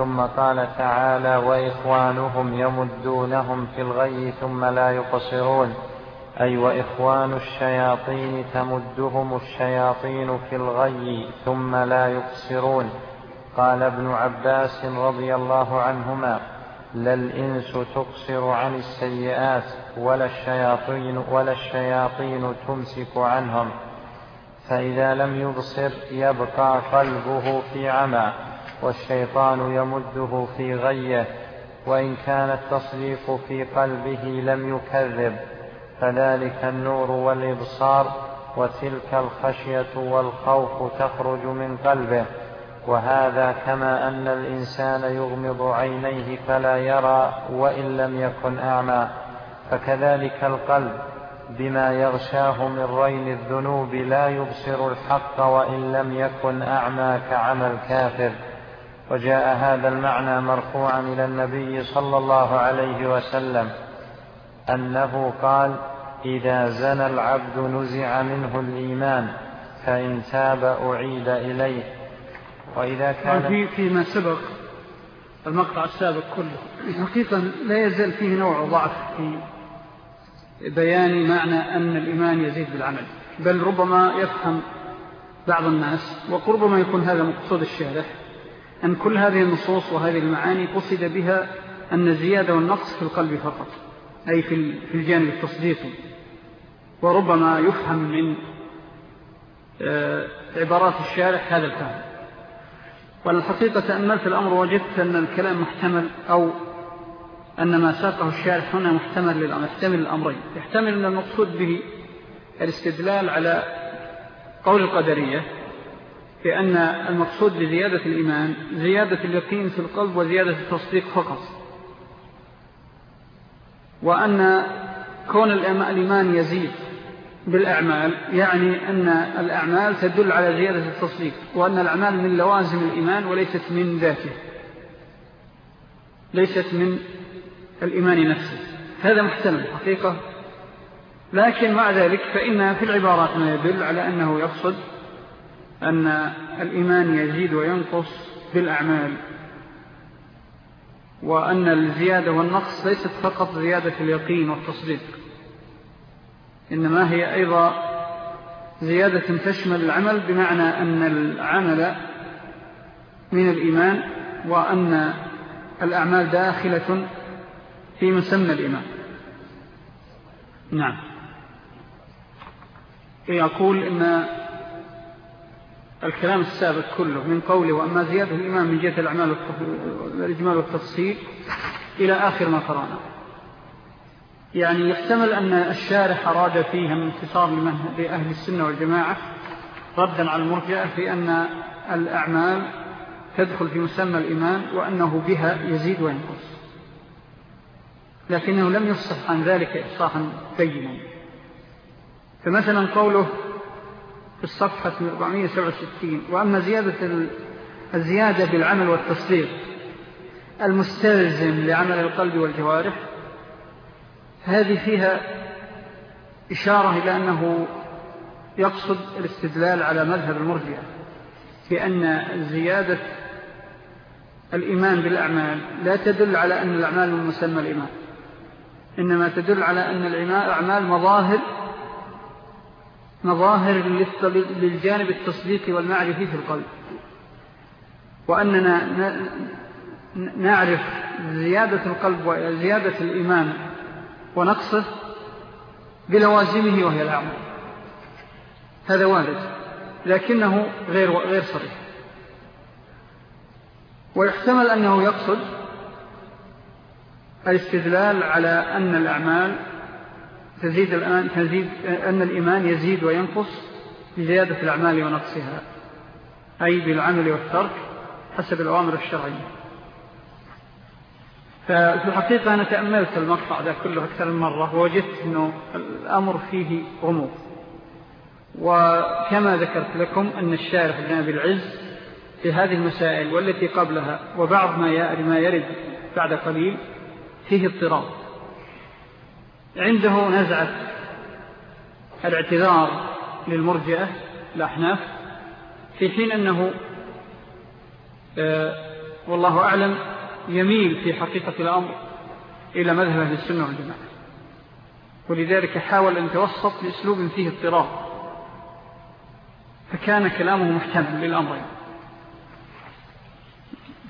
ثم قال تعالى وإخوانهم يمدونهم في الغي ثم لا يقصرون. أي وإخوان الشياطين تمدهم الشياطين في الغي ثم لا يقصرون. قال ابن عباس رضي الله عنهما لا الإنس تقصر عن السيئات ولا الشياطين, ولا الشياطين تمسك عنهم. فإذا لم يبصر يبقى قلبه في عمى. والشيطان يمده في غيه وإن كان التصديق في قلبه لم يكذب فذلك النور والإبصار وتلك الخشية والخوف تخرج من قلبه. وهذا كما أن الإنسان يغمض عينيه فلا يرى وإن لم يكن أعمى. فكذلك القلب بما يغشاه من رين الذنوب لا يبصر الحق وإن لم يكن أعمى كعمى الكافر وجاء هذا المعنى مرفوعا إلى النبي صلى الله عليه وسلم أنه قال إذا زنى العبد نزع منه الإيمان فإن تاب أعيد إليه. وإذا كان في فيما سبق المقطع السابق كله. حقيقة لا يزال فيه نوع ضعف في بيان معنى أن الإيمان يزيد بالعمل. بل ربما يفهم بعض الناس وربما يكون هذا مقصود الشارح أن كل هذه النصوص وهذه المعاني قصد بها أن الزيادة والنقص في القلب فقط أي في الجانب التصديقي. وربما يفهم من آه، عبارات الشارح هذا الفهم. والحقيقة تأملت الأمر وجدت أن الكلام محتمل أو أن ما ساقه الشارح هنا محتمل يحتمل الأمرين. يحتمل أن المقصود به الاستدلال على قول القدرية بأن المقصود بزيادة الإيمان زيادة اليقين في القلب وزيادة التصديق فقط. وأن كون الإيمان يزيد بالأعمال يعني أن الأعمال تدل على زيادة التصديق وأن الأعمال من لوازم الإيمان وليست من ذاته ليست من الإيمان نفسه. هذا محتمل حقيقة. لكن مع ذلك فإن في العبارات ما يدل على أنه يقصد أن الإيمان يزيد وينقص بالأعمال وأن الزيادة والنقص ليست فقط زيادة اليقين والتصديق إنما هي أيضا زيادة تشمل العمل بمعنى أن العمل من الإيمان وأن الأعمال داخلة في مسمى الإيمان. نعم. يقول إن الكلام السابق كله من قوله وأما زيادة الإيمان من جهة الأعمال والإجمال والتفصيل إلى آخر ما قرأنا. يعني يحتمل أن الشارح أراد فيها من انتصار لأهل السنة والجماعة ردا على المرجع في أن الأعمال تدخل في مسمى الإيمان وأنه بها يزيد وينقص. لكنه لم يفصح عن ذلك إفصاحا بينا. فمثلا قوله في الصفحة 467 وأما زيادة الزيادة بالعمل والتصديق المستلزم لعمل القلب والجوارح هذه فيها إشارة إلى أنه يقصد الاستدلال على مذهب المرجع بأن زيادة الإيمان بالأعمال لا تدل على أن الأعمال من مسمى الإيمان إنما تدل على أن الأعمال مظاهر مظاهر للجانب التصديقي والمعرفي في القلب. وأننا نعرف زيادة القلب وزيادة الإيمان ونقصه بلوازمه وهي الأعمال. هذا وارد لكنه غير, غير صريح. ويحتمل أنه يقصد الاستدلال على أن الأعمال تزيد الآن تزيد أن الإيمان يزيد وينقص بزيادة الأعمال ونقصها أي بالعمل والترك حسب الأوامر الشرعية. ففي الحقيقة أنا تأملت المقطع ذا كله أكثر من مرة ووجدت أنه الأمر فيه غموض. وكما ذكرت لكم أن الشارح بن أبي العز في هذه المسائل والتي قبلها وبعض ما يرد بعد قليل فيه اضطراب. عنده نزعة. الاعتذار للمرجئة الأحناف في حين أنه آه، والله أعلم يميل في حقيقة الأمر إلى مذهب أهل السنة والجماعة. ولذلك حاول أن يتوسط بأسلوب فيه اضطراب. فكان كلامه محتمل للأمرين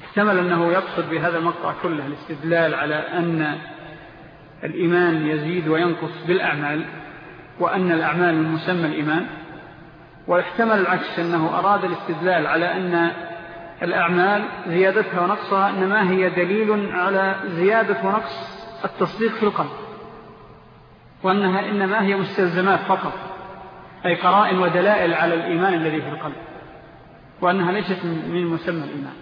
احتمل أنه يقصد بهذا المقطع كله الاستدلال على أن الإيمان يزيد وينقص بالأعمال وأن الأعمال من مسمى الإيمان واحتمل العكس أنه أراد الاستدلال على أن الأعمال زيادتها ونقصها إنما هي دليل على زيادة ونقص التصديق في القلب وأنها إنما هي مستلزمات فقط أي قرائن ودلائل على الإيمان الذي في القلب وأنها ليست من مسمى الإيمان.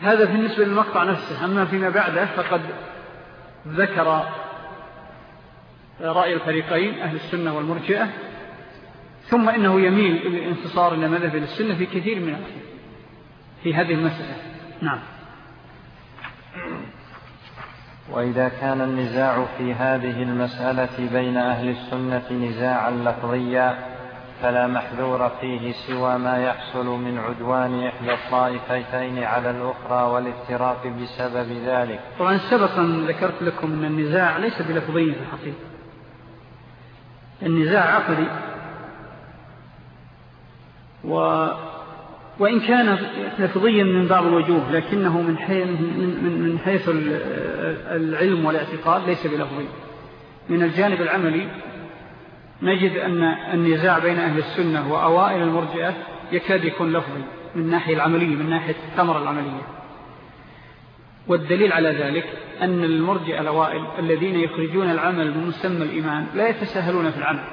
فهذا بالنسبة للمقطع نفسه. أما فيما بعده فقد ذكر رأي الفريقين أهل السنة والمرجئة. ثم إنه يميل الانتصار إلى مذهب السنة في كثير من الأشياء في هذه المسألة. نعم. وإذا كان النزاع في هذه المسألة بين أهل السنة نزاعا لفظيا فلا محذور فيه سوى ما يحصل من عدوان إحدى الطائفتين على الأخرى والافتراق بسبب ذلك. طبعا سبقا ذكرت لكم أن النزاع ليس بلفظي في الحقيقة النزاع عقدي و وإن كان لفظيا من بعض الوجوه لكنه من حيث, من, من حيث العلم والاعتقاد ليس بلفظي. من الجانب العملي نجد أن النزاع بين أهل السنة وأوائل المرجئة يكاد يكون لفظي من ناحية العملية من ناحية الثمرة العملية. والدليل على ذلك أن المرجئة الأوائل الذين يخرجون العمل من مسمى الإيمان لا يتساهلون في العمل.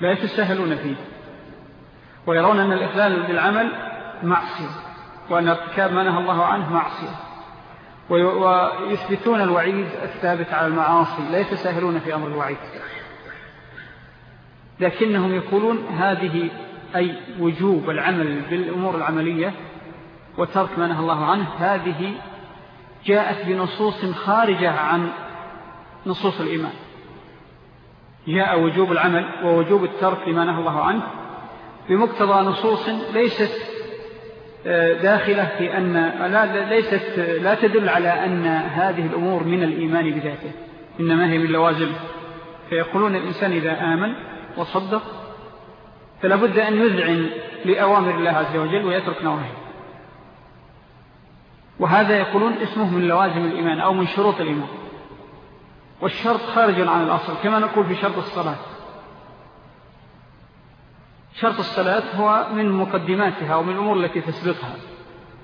لا يتساهلون فيه. ويرون أن الإخلال بالعمل معصية وأن ارتكاب ما نهى الله عنه معصية. ويثبتون الوعيد الثابت على المعاصي لا يتساهلون في أمر الوعيد. لكنهم يقولون هذه أي وجوب العمل بالأمور العملية وترك ما نهى الله عنه هذه جاءت بنصوص خارجة عن نصوص الإيمان. جاء وجوب العمل ووجوب الترك لما نهى الله عنه بمقتضى نصوص ليست آه، داخلة في أن لا, ليست لا تدل على أن هذه الأمور من الإيمان بذاته إنما هي من لوازم فيقولون الإنسان إذا آمن وصدق فلا بد أن يذعن لأوامر الله عز وجل ويترك نوعه وهذا يقولون اسمه من لوازم الإيمان أو من شروط الإيمان. والشرط خارج عن الأصل كما نقول في شرط الصلاة. شرط الصلاة هو من مقدماتها ومن الأمور التي تسبقها.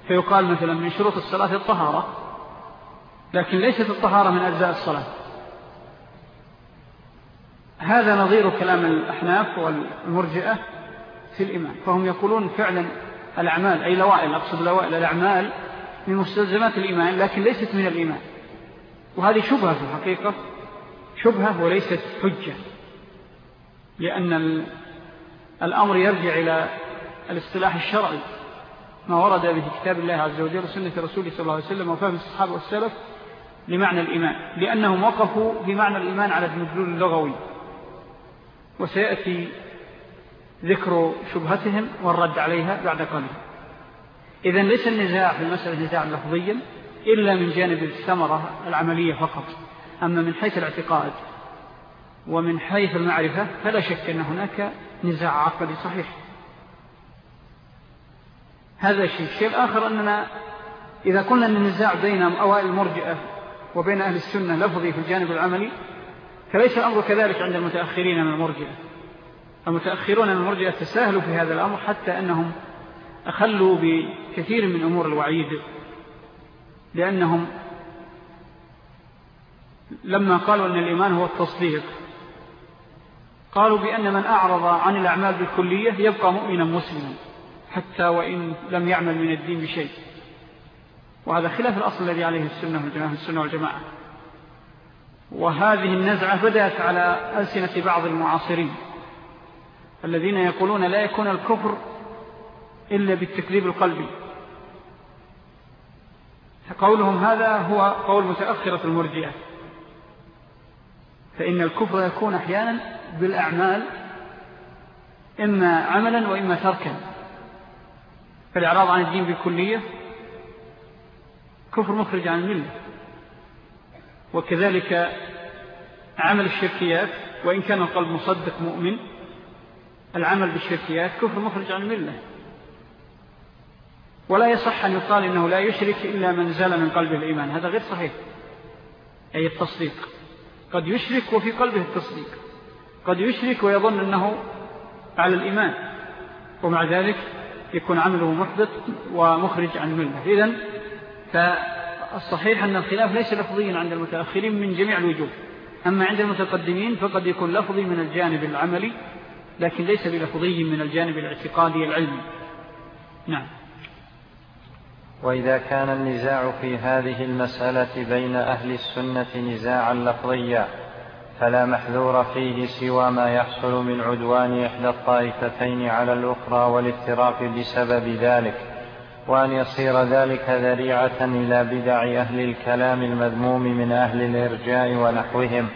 فيقال مثلا من شروط الصلاة الطهارة لكن ليست الطهارة من أجزاء الصلاة. هذا نظير كلام الأحناف والمرجئة في الإيمان فهم يقولون فعلا الأعمال أي لوائل أقصد لوائل الأعمال من مستلزمات الإيمان لكن ليست من الإيمان. وهذه شبهة في الحقيقة شبهة وليست حجة لأن الأمر يرجع إلى الاصطلاح الشرعي. ما ورد به كتاب الله عز وجل وسنة رسوله صلى الله عليه وسلم وفهم الصحابة والسلف لمعنى الإيمان لأنهم وقفوا بمعنى الإيمان على المدلول اللغوي. وسيأتي ذكر شبهتهم والرد عليها بعد قليل. إذن ليس النزاع في المسألة نزاع لفظيا إلا من جانب الثمرة العملية فقط. أما من حيث الاعتقاد ومن حيث المعرفة فلا شك أن هناك نزاع عقلي صحيح. هذا الشيء. الشيء الآخر أننا إذا قلنا أن النزاع بين أوائل المرجئة وبين أهل السنة لفظي في الجانب العملي فليس الأمر كذلك عند المتأخرين من المرجئة. المتأخرون من المرجئة تساهلوا في هذا الأمر حتى أنهم أخلوا بكثير من أمور الوعيد لأنهم لما قالوا أن الإيمان هو التصديق قالوا بأن من أعرض عن الأعمال بالكلية يبقى مؤمنا مسلما حتى وإن لم يعمل من الدين بشيء. وهذا خلاف الأصل الذي عليه السنة والجماعة, السنة والجماعة. وهذه النزعة بدأت على ألسنة بعض المعاصرين الذين يقولون لا يكون الكفر إلا بالتكذيب القلبي. قولهم هذا هو قول متأخرة المرجئة. فإن الكفر يكون أحيانا بالأعمال إما عملا وإما تركا. فالإعراض عن الدين بكلية كفر مخرج عن الملة. وكذلك عمل الشركيات وإن كان القلب مصدق مؤمن العمل بالشركيات كفر مخرج عن الملة. ولا يصح أن يقال إنه لا يشرك إلا من زال من قلبه الإيمان. هذا غير صحيح. أي التصديق. قد يشرك وفي قلبه التصديق. قد يشرك ويظن أنه على الإيمان. ومع ذلك يكون عمله محدث ومخرج عن الملة. إذن فالصحيح أن الخلاف ليس لفظيا عند المتأخرين من جميع الوجوه. أما عند المتقدمين فقد يكون لفظي من الجانب العملي لكن ليس بلفظي من الجانب الاعتقادي العلمي. نعم. وإذا كان النزاع في هذه المسألة بين أهل السنة نزاعا لفظيا فلا محذور فيه سوى ما يحصل من عدوان إحدى الطائفتين على الأخرى والافتراق بسبب ذلك. وأن يصير ذلك ذريعة إلى بدع أهل الكلام المذموم من أهل الإرجاء ونحوهم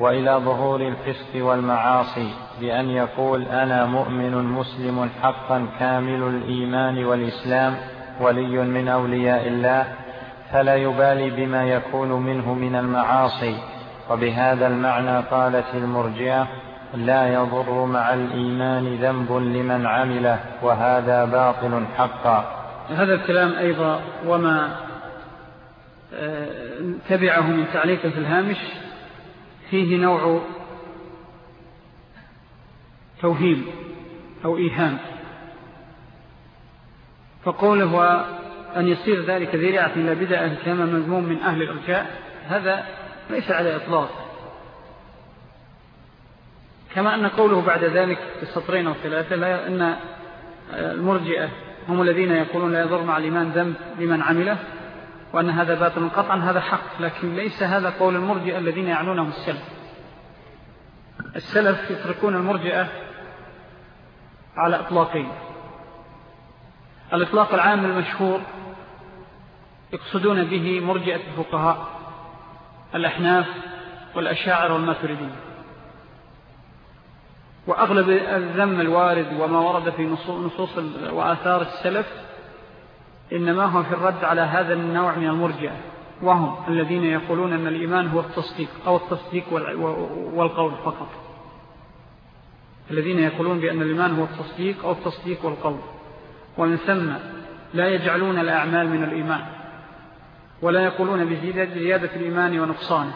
وإلى ظهور الفسق والمعاصي بأن يقول أنا مؤمن مسلم حقا كامل الإيمان والإسلام ولي من أولياء الله فلا يبالي بما يكون منه من المعاصي. وبهذا المعنى قالت المرجئة لا يضر مع الإيمان ذنب لمن عمله وهذا باطل حقا. هذا الكلام أيضا وما آه، تبعه من تعليق في الهامش فيه نوع توهيم أو إيهام. فقوله أن يصير ذلك ذريعة إلى بدأ كما مذموم من أهل الإرجاء هذا ليس على إطلاق. كما أن قوله بعد ذلك في السطرين أو ثلاثة لا أن المرجئة هم الذين يقولون لا يضر مع الإيمان ذنب لمن عمله وأن هذا باطل قطعا هذا حق لكن ليس هذا قول المرجئة الذين يعنونهم السلف. السلف يتركون المرجئة على إطلاقين. الإطلاق العام المشهور يقصدون به مرجئة الفقهاء الأحناف والأشاعر والماتريدين وأغلب الذم الوارد وما ورد في نصوص وآثار السلف إنما هو في الرد على هذا النوع من المرجع وهم الذين يقولون أن الإيمان هو التصديق أو التصديق والقول فقط. الذين يقولون بأن الإيمان هو التصديق أو التصديق والقول. ومن ثم لا يجعلون الأعمال من الإيمان ولا يقولون بزيادة الإيمان ونقصانه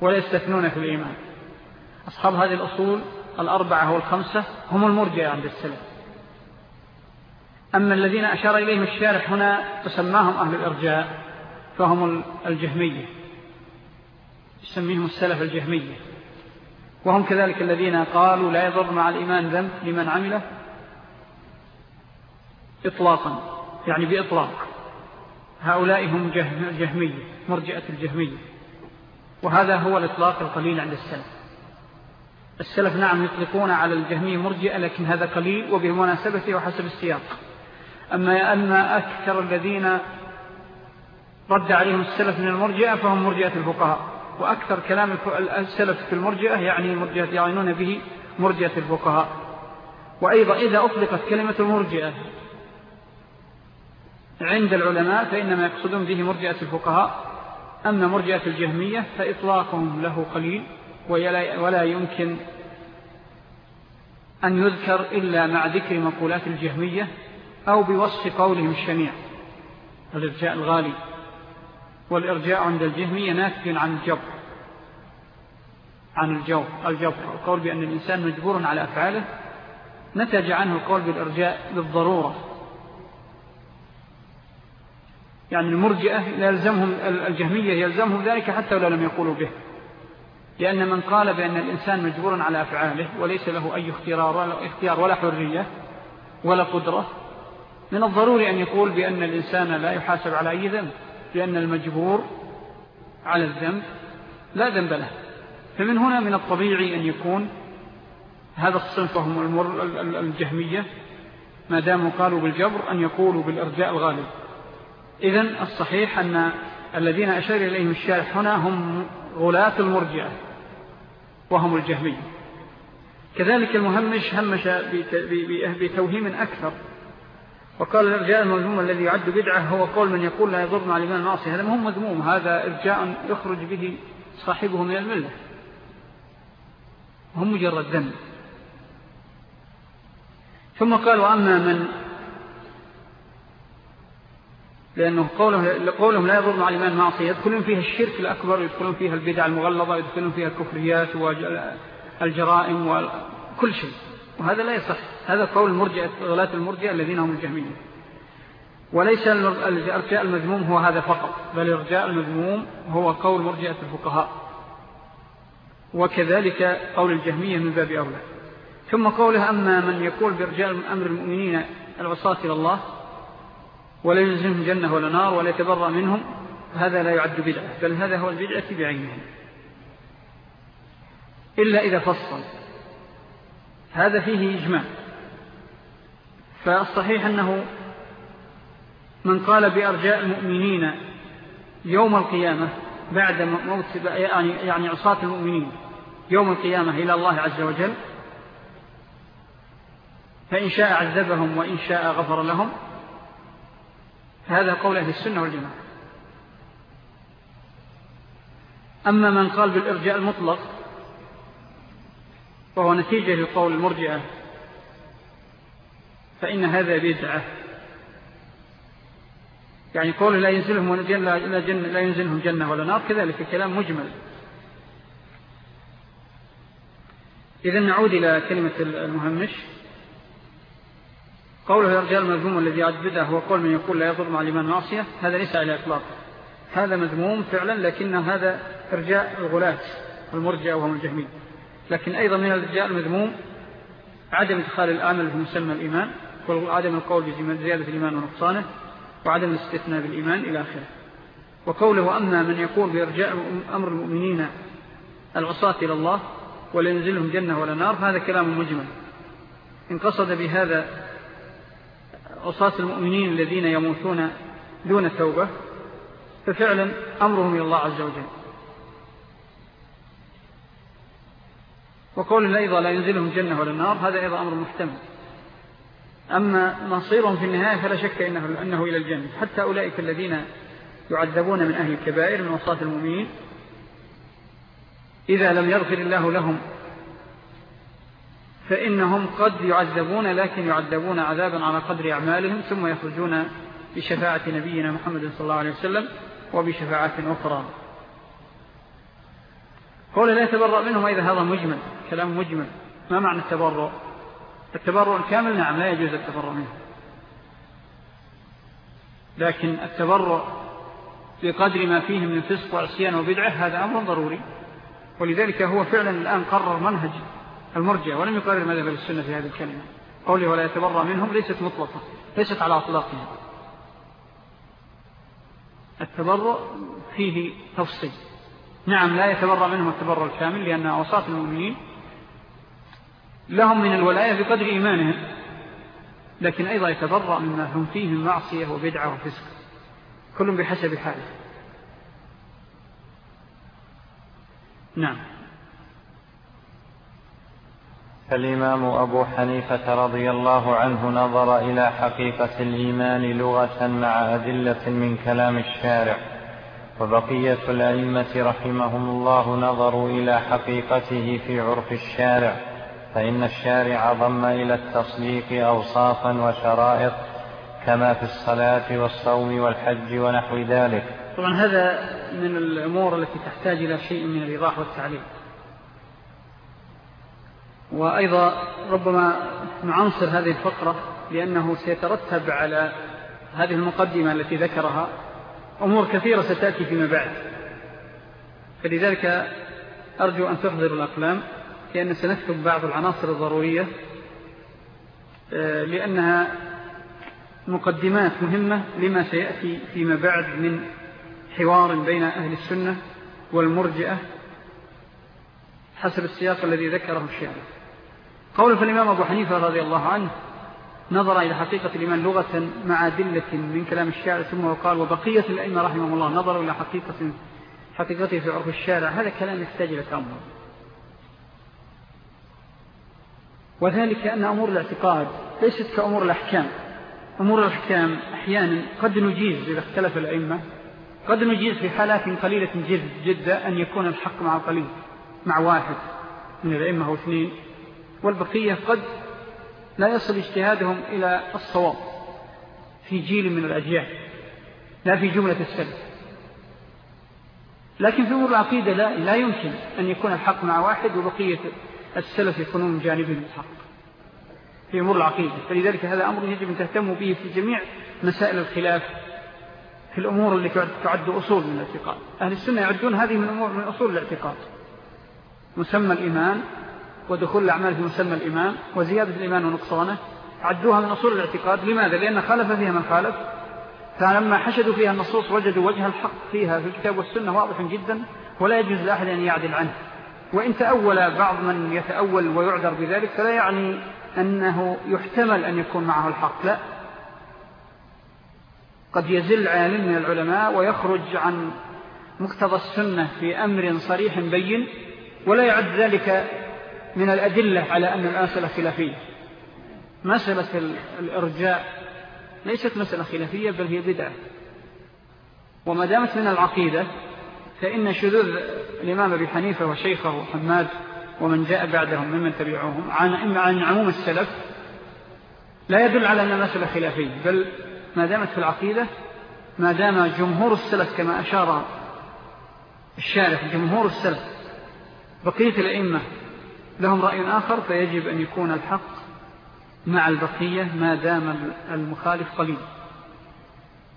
ولا يستثنون في الإيمان. أصحاب هذه الأصول الأربعة والخمسة هم المرجع عند السلف أما الذين أشار إليهم الشارح هنا تسماهم أهل الإرجاء فهم الجهمية. يسميهم السلف الجهمية. وهم كذلك الذين قالوا لا يضر مع الإيمان ذنب لمن عمله إطلاقا يعني بإطلاق. هؤلاء هم جهمية مرجئة الجهمية. وهذا هو الإطلاق القليل عند السلف. السلف نعم يطلقون على الجهمية مرجئة لكن هذا قليل وبالمناسبة وحسب السياق. أما أن أكثر الذين رد عليهم السلف من المرجئة فهم مرجئة الفقهاء. وأكثر كلام السلف في المرجئة يعني مرجئة يعنون به مرجئة الفقهاء. وأيضا إذا أطلقت كلمة المرجئة عند العلماء فإنما يقصدون به مرجئة الفقهاء. أما مرجئة الجهمية فإطلاقهم له قليل ولا يمكن أن يذكر إلا مع ذكر مقولات الجهمية أو بوصف قولهم الشنيع. الإرجاء الغالي والإرجاء عند الجهمية ناتج عن الجبر عن الجو. الجبر القول بأن الإنسان مجبور على أفعاله نتج عنه القول بالإرجاء بالضرورة. يعني المرجئة يلزمهم الجهمية يلزمهم ذلك حتى لو لم يقولوا به. لأن من قال بأن الإنسان مجبور على أفعاله وليس له أي اختيار ولا, حرية ولا قدرة من الضروري أن يقول بأن الإنسان لا يحاسب على أي ذنب لأن المجبور على الذنب لا ذنب له. فمن هنا من الطبيعي أن يكون هذا الصنف هم الجهمية ما داموا قالوا بالجبر أن يقولوا بالإرجاء الغالب. إذن الصحيح أن الذين أشار إليهم الشارح هنا هم غلاة المرجعة وهم الجهمية. كذلك المهمش همش بتوهيم أكثر. وقال الإرجاء المذموم الذي يعد بدعة هو قول من يقول لا يضر مع الإيمان المعصية. هذا مهم مذموم. هذا إرجاء يخرج به صاحبه من الملة. هم مجرد ذنب. ثم قال وأما من لأنه قولهم, قولهم لا يضر مع الإيمان معصية. يدخلون فيها الشرك الأكبر يدخلون فيها البدع المغلظة يدخلون فيها الكفريات والجرائم وكل شيء. وهذا لا يصح. هذا قول المرجئة غلاة المرجئة الذين هم الجهمين وليس الإرجاء المذموم هو هذا فقط بل الإرجاء المذموم هو قول مرجئة الفقهاء. وكذلك قول الجهمية من باب أولى. ثم قوله أما من يقول بإرجاء أمر المؤمنين العصاة إلى الله ولا ينزلهم جنة ولا نار ولا يتبرأ منهم هذا لا يعد بدعة بل هذا هو البدعة بعينه إلا إذا فصل. هذا فيه إجماع. فالصحيح أنه من قال بأرجاء المؤمنين يوم القيامة بعد موت يعني, يعني عصاة المؤمنين يوم القيامة إلى الله عز وجل فإن شاء عذبهم وإن شاء غفر لهم هذا قول أهل السنة والجماعة. أما من قال بالإرجاء المطلق وهو نتيجة لقول المرجئة فإن هذا بدعة. يعني قول لا ينزلهم لا, جنة لا ينزلهم جنة ولا نار كذلك كلام مجمل. إذا نعود إلى كلمة المهمش. قوله يرجى المذموم الذي يعد بدأ هو قول من يقول لا يضر مع الإيمان معصية هذا ليس على إطلاق. هذا مذموم فعلا لكن هذا إرجاء الغلاة المرجع وهم الجهمين لكن أيضا من الإرجاء المذموم عدم إدخال الآمل في مسمى الإيمان وعدم القول بزيادة الإيمان ونقصانه وعدم الاستثناء بالإيمان إلى آخره. وقوله أما من يقول بإرجاء أمر المؤمنين العصاة إلى الله ولا ينزلهم جنة ولا نار هذا كلام مجمل. إن قصد بهذا عصاة المؤمنين الذين يموتون دون توبة ففعلا أمرهم إلى الله عز وجل. وقول أيضا لا ينزلهم جنة ولا النار هذا أيضا أمر محتمل. أما مصيرهم في النهاية فلا شك إنه, أنه إلى الجنة. حتى أولئك الذين يعذبون من أهل الكبائر من وصاة المؤمنين إذا لم يغفر الله لهم فإنهم قد يعذبون لكن يعذبون عذابا على قدر أعمالهم ثم يخرجون بشفاعة نبينا محمد صلى الله عليه وسلم وبشفاعات أخرى. قول لا يتبرأ منهم إذا هذا مجمل كلام مجمل. ما معنى التبرؤ؟ التبرؤ الكامل نعم لا يجوز التبرؤ منه. لكن التبرؤ بقدر ما فيه من فسق وعصيان وبدعة هذا أمر ضروري. ولذلك هو فعلا الآن قرر منهج المرجع ولم يقرر مذهب السنة في هذه الكلمة. قوله ولا يتبرى منهم ليست مطلقة ليست على أطلاقها التبرع فيه تفصيل. نعم لا يتبرى منهم التبرع الكامل لأن أوصاف المؤمنين لهم من الولاية بقدر إيمانهم لكن أيضا يتبرأ مما هم فيه من معصية وبدعة وفسق. كل بحسب حاله. نعم. فالإمام أبو حنيفة رضي الله عنه نظر إلى حقيقة الإيمان لغة مع أدلة من كلام الشارع وبقية الأئمة رحمهم الله نظروا إلى حقيقته في عرف الشارع فإن الشارع ضم إلى التصديق أوصافا وشرائط كما في الصلاة والصوم والحج ونحو ذلك. طبعا هذا من الأمور التي تحتاج إلى شيء من الإيضاح والتعليم وأيضا ربما نعنصر هذه الفقرة لأنه سيترتب على هذه المقدمة التي ذكرها. أمور كثيرة ستأتي فيما بعد. فلذلك أرجو أن تحضر الأقلام لأن سنكتب بعض العناصر الضرورية آه، لأنها مقدمات مهمة لما سيأتي فيما بعد من حوار بين أهل السنة والمرجئة حسب السياق الذي ذكره الشيخ. قول فالإمام أبو حنيفة رضي الله عنه نظر إلى حقيقة الإيمان لغة مع دلة من كلام الشارع ثم وقال وبقية الأئمة رحمه الله نظروا إلى حقيقة حقيقته في عرف الشارع. هذا كلام يحتاج إلى تأمل. وذلك أن أمور الاعتقاد ليست كأمور الأحكام. أمور الأحكام أحيانا قد نجيز إذا اختلف الأئمة قد نجيز في حالات قليلة جد جدا أن يكون الحق مع قليل مع واحد من الأئمة أو اثنين. والبقية قد لا يصل اجتهادهم إلى الصواب في جيل من الأجيال لا في جملة السلف. لكن في أمور العقيدة لا, لا يمكن أن يكون الحق مع واحد وبقية السلف يكونون من الحق في أمور العقيدة. فلذلك هذا أمر يجب أن تهتموا به في جميع مسائل الخلاف في الأمور اللي تعد أصول من الاعتقاد. أهل السنة يعدون هذه من, أمور من أصول الاعتقاد. مسمى الإيمان ودخول الأعمال في مسمى الإيمان وزيادة الإيمان ونقصانه عدوها من أصول الاعتقاد. لماذا؟ لأن خالف فيها من خالف. فلما حشدوا فيها النصوص وجدوا وجه الحق فيها في الكتاب والسنة واضح جدا ولا يجوز لأحد أن يعدل عنه. وإن تأول بعض من يتأول ويعذر بذلك فلا يعني أنه يحتمل أن يكون معه الحق. لا. قد يزل عالم من العلماء ويخرج عن مقتضى السنة في أمر صريح بين ولا يعد ذلك من الأدلة على أن المسألة خلافية. مسألة الإرجاء ليست مسألة خلافية بل هي بدعة. وما دامت من العقيدة فإن شذوذ الإمام أبي حنيفة وشيخه حماد ومن جاء بعدهم ممن تبعوهم عن, عن عموم السلف لا يدل على أن المسألة خلافية. بل ما دامت في العقيدة ما دام جمهور السلف كما أشار الشارح جمهور السلف بقية الأئمة لهم رأي آخر فيجب أن يكون الحق مع البقية ما دام المخالف قليل.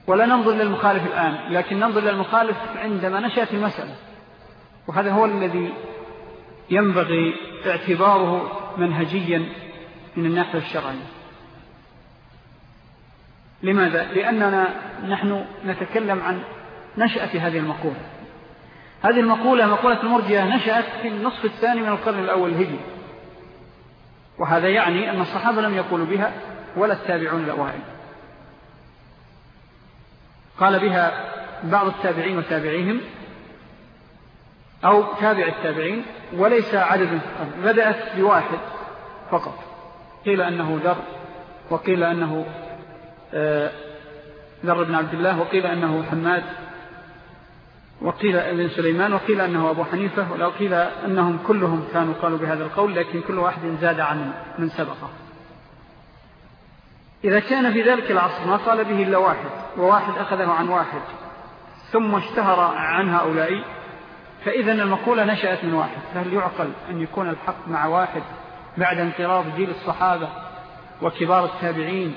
ولا ننظر للمخالف الآن لكن ننظر للمخالف عندما نشأت المسألة. وهذا هو الذي ينبغي اعتباره منهجيا من الناحية الشرعية. لماذا؟ لأننا نحن نتكلم عن نشأة هذه المقولة. هذه المقولة مقولة المرجية نشأت في النصف الثاني من القرن الأول الهجري. وهذا يعني أن الصحابة لم يقولوا بها ولا التابعون الأوائل. قال بها بعض التابعين وتابعيهم أو تابع التابعين وليس عدد بدأت بواحد فقط. قيل أنه در وقيل أنه آه، ذر بن عبد الله وقيل أنه حماد وقيل ابن سليمان وقيل أنه أبو حنيفة ولو قيل أنهم كلهم كانوا قالوا بهذا القول لكن كل واحد زاد عن من سبقه. إذا كان في ذلك العصر ما قال به إلا واحد وواحد أخذه عن واحد ثم اشتهر عن هؤلاء فإذا المقولة نشأت من واحد. فهل يعقل أن يكون الحق مع واحد بعد انقراض جيل الصحابة وكبار التابعين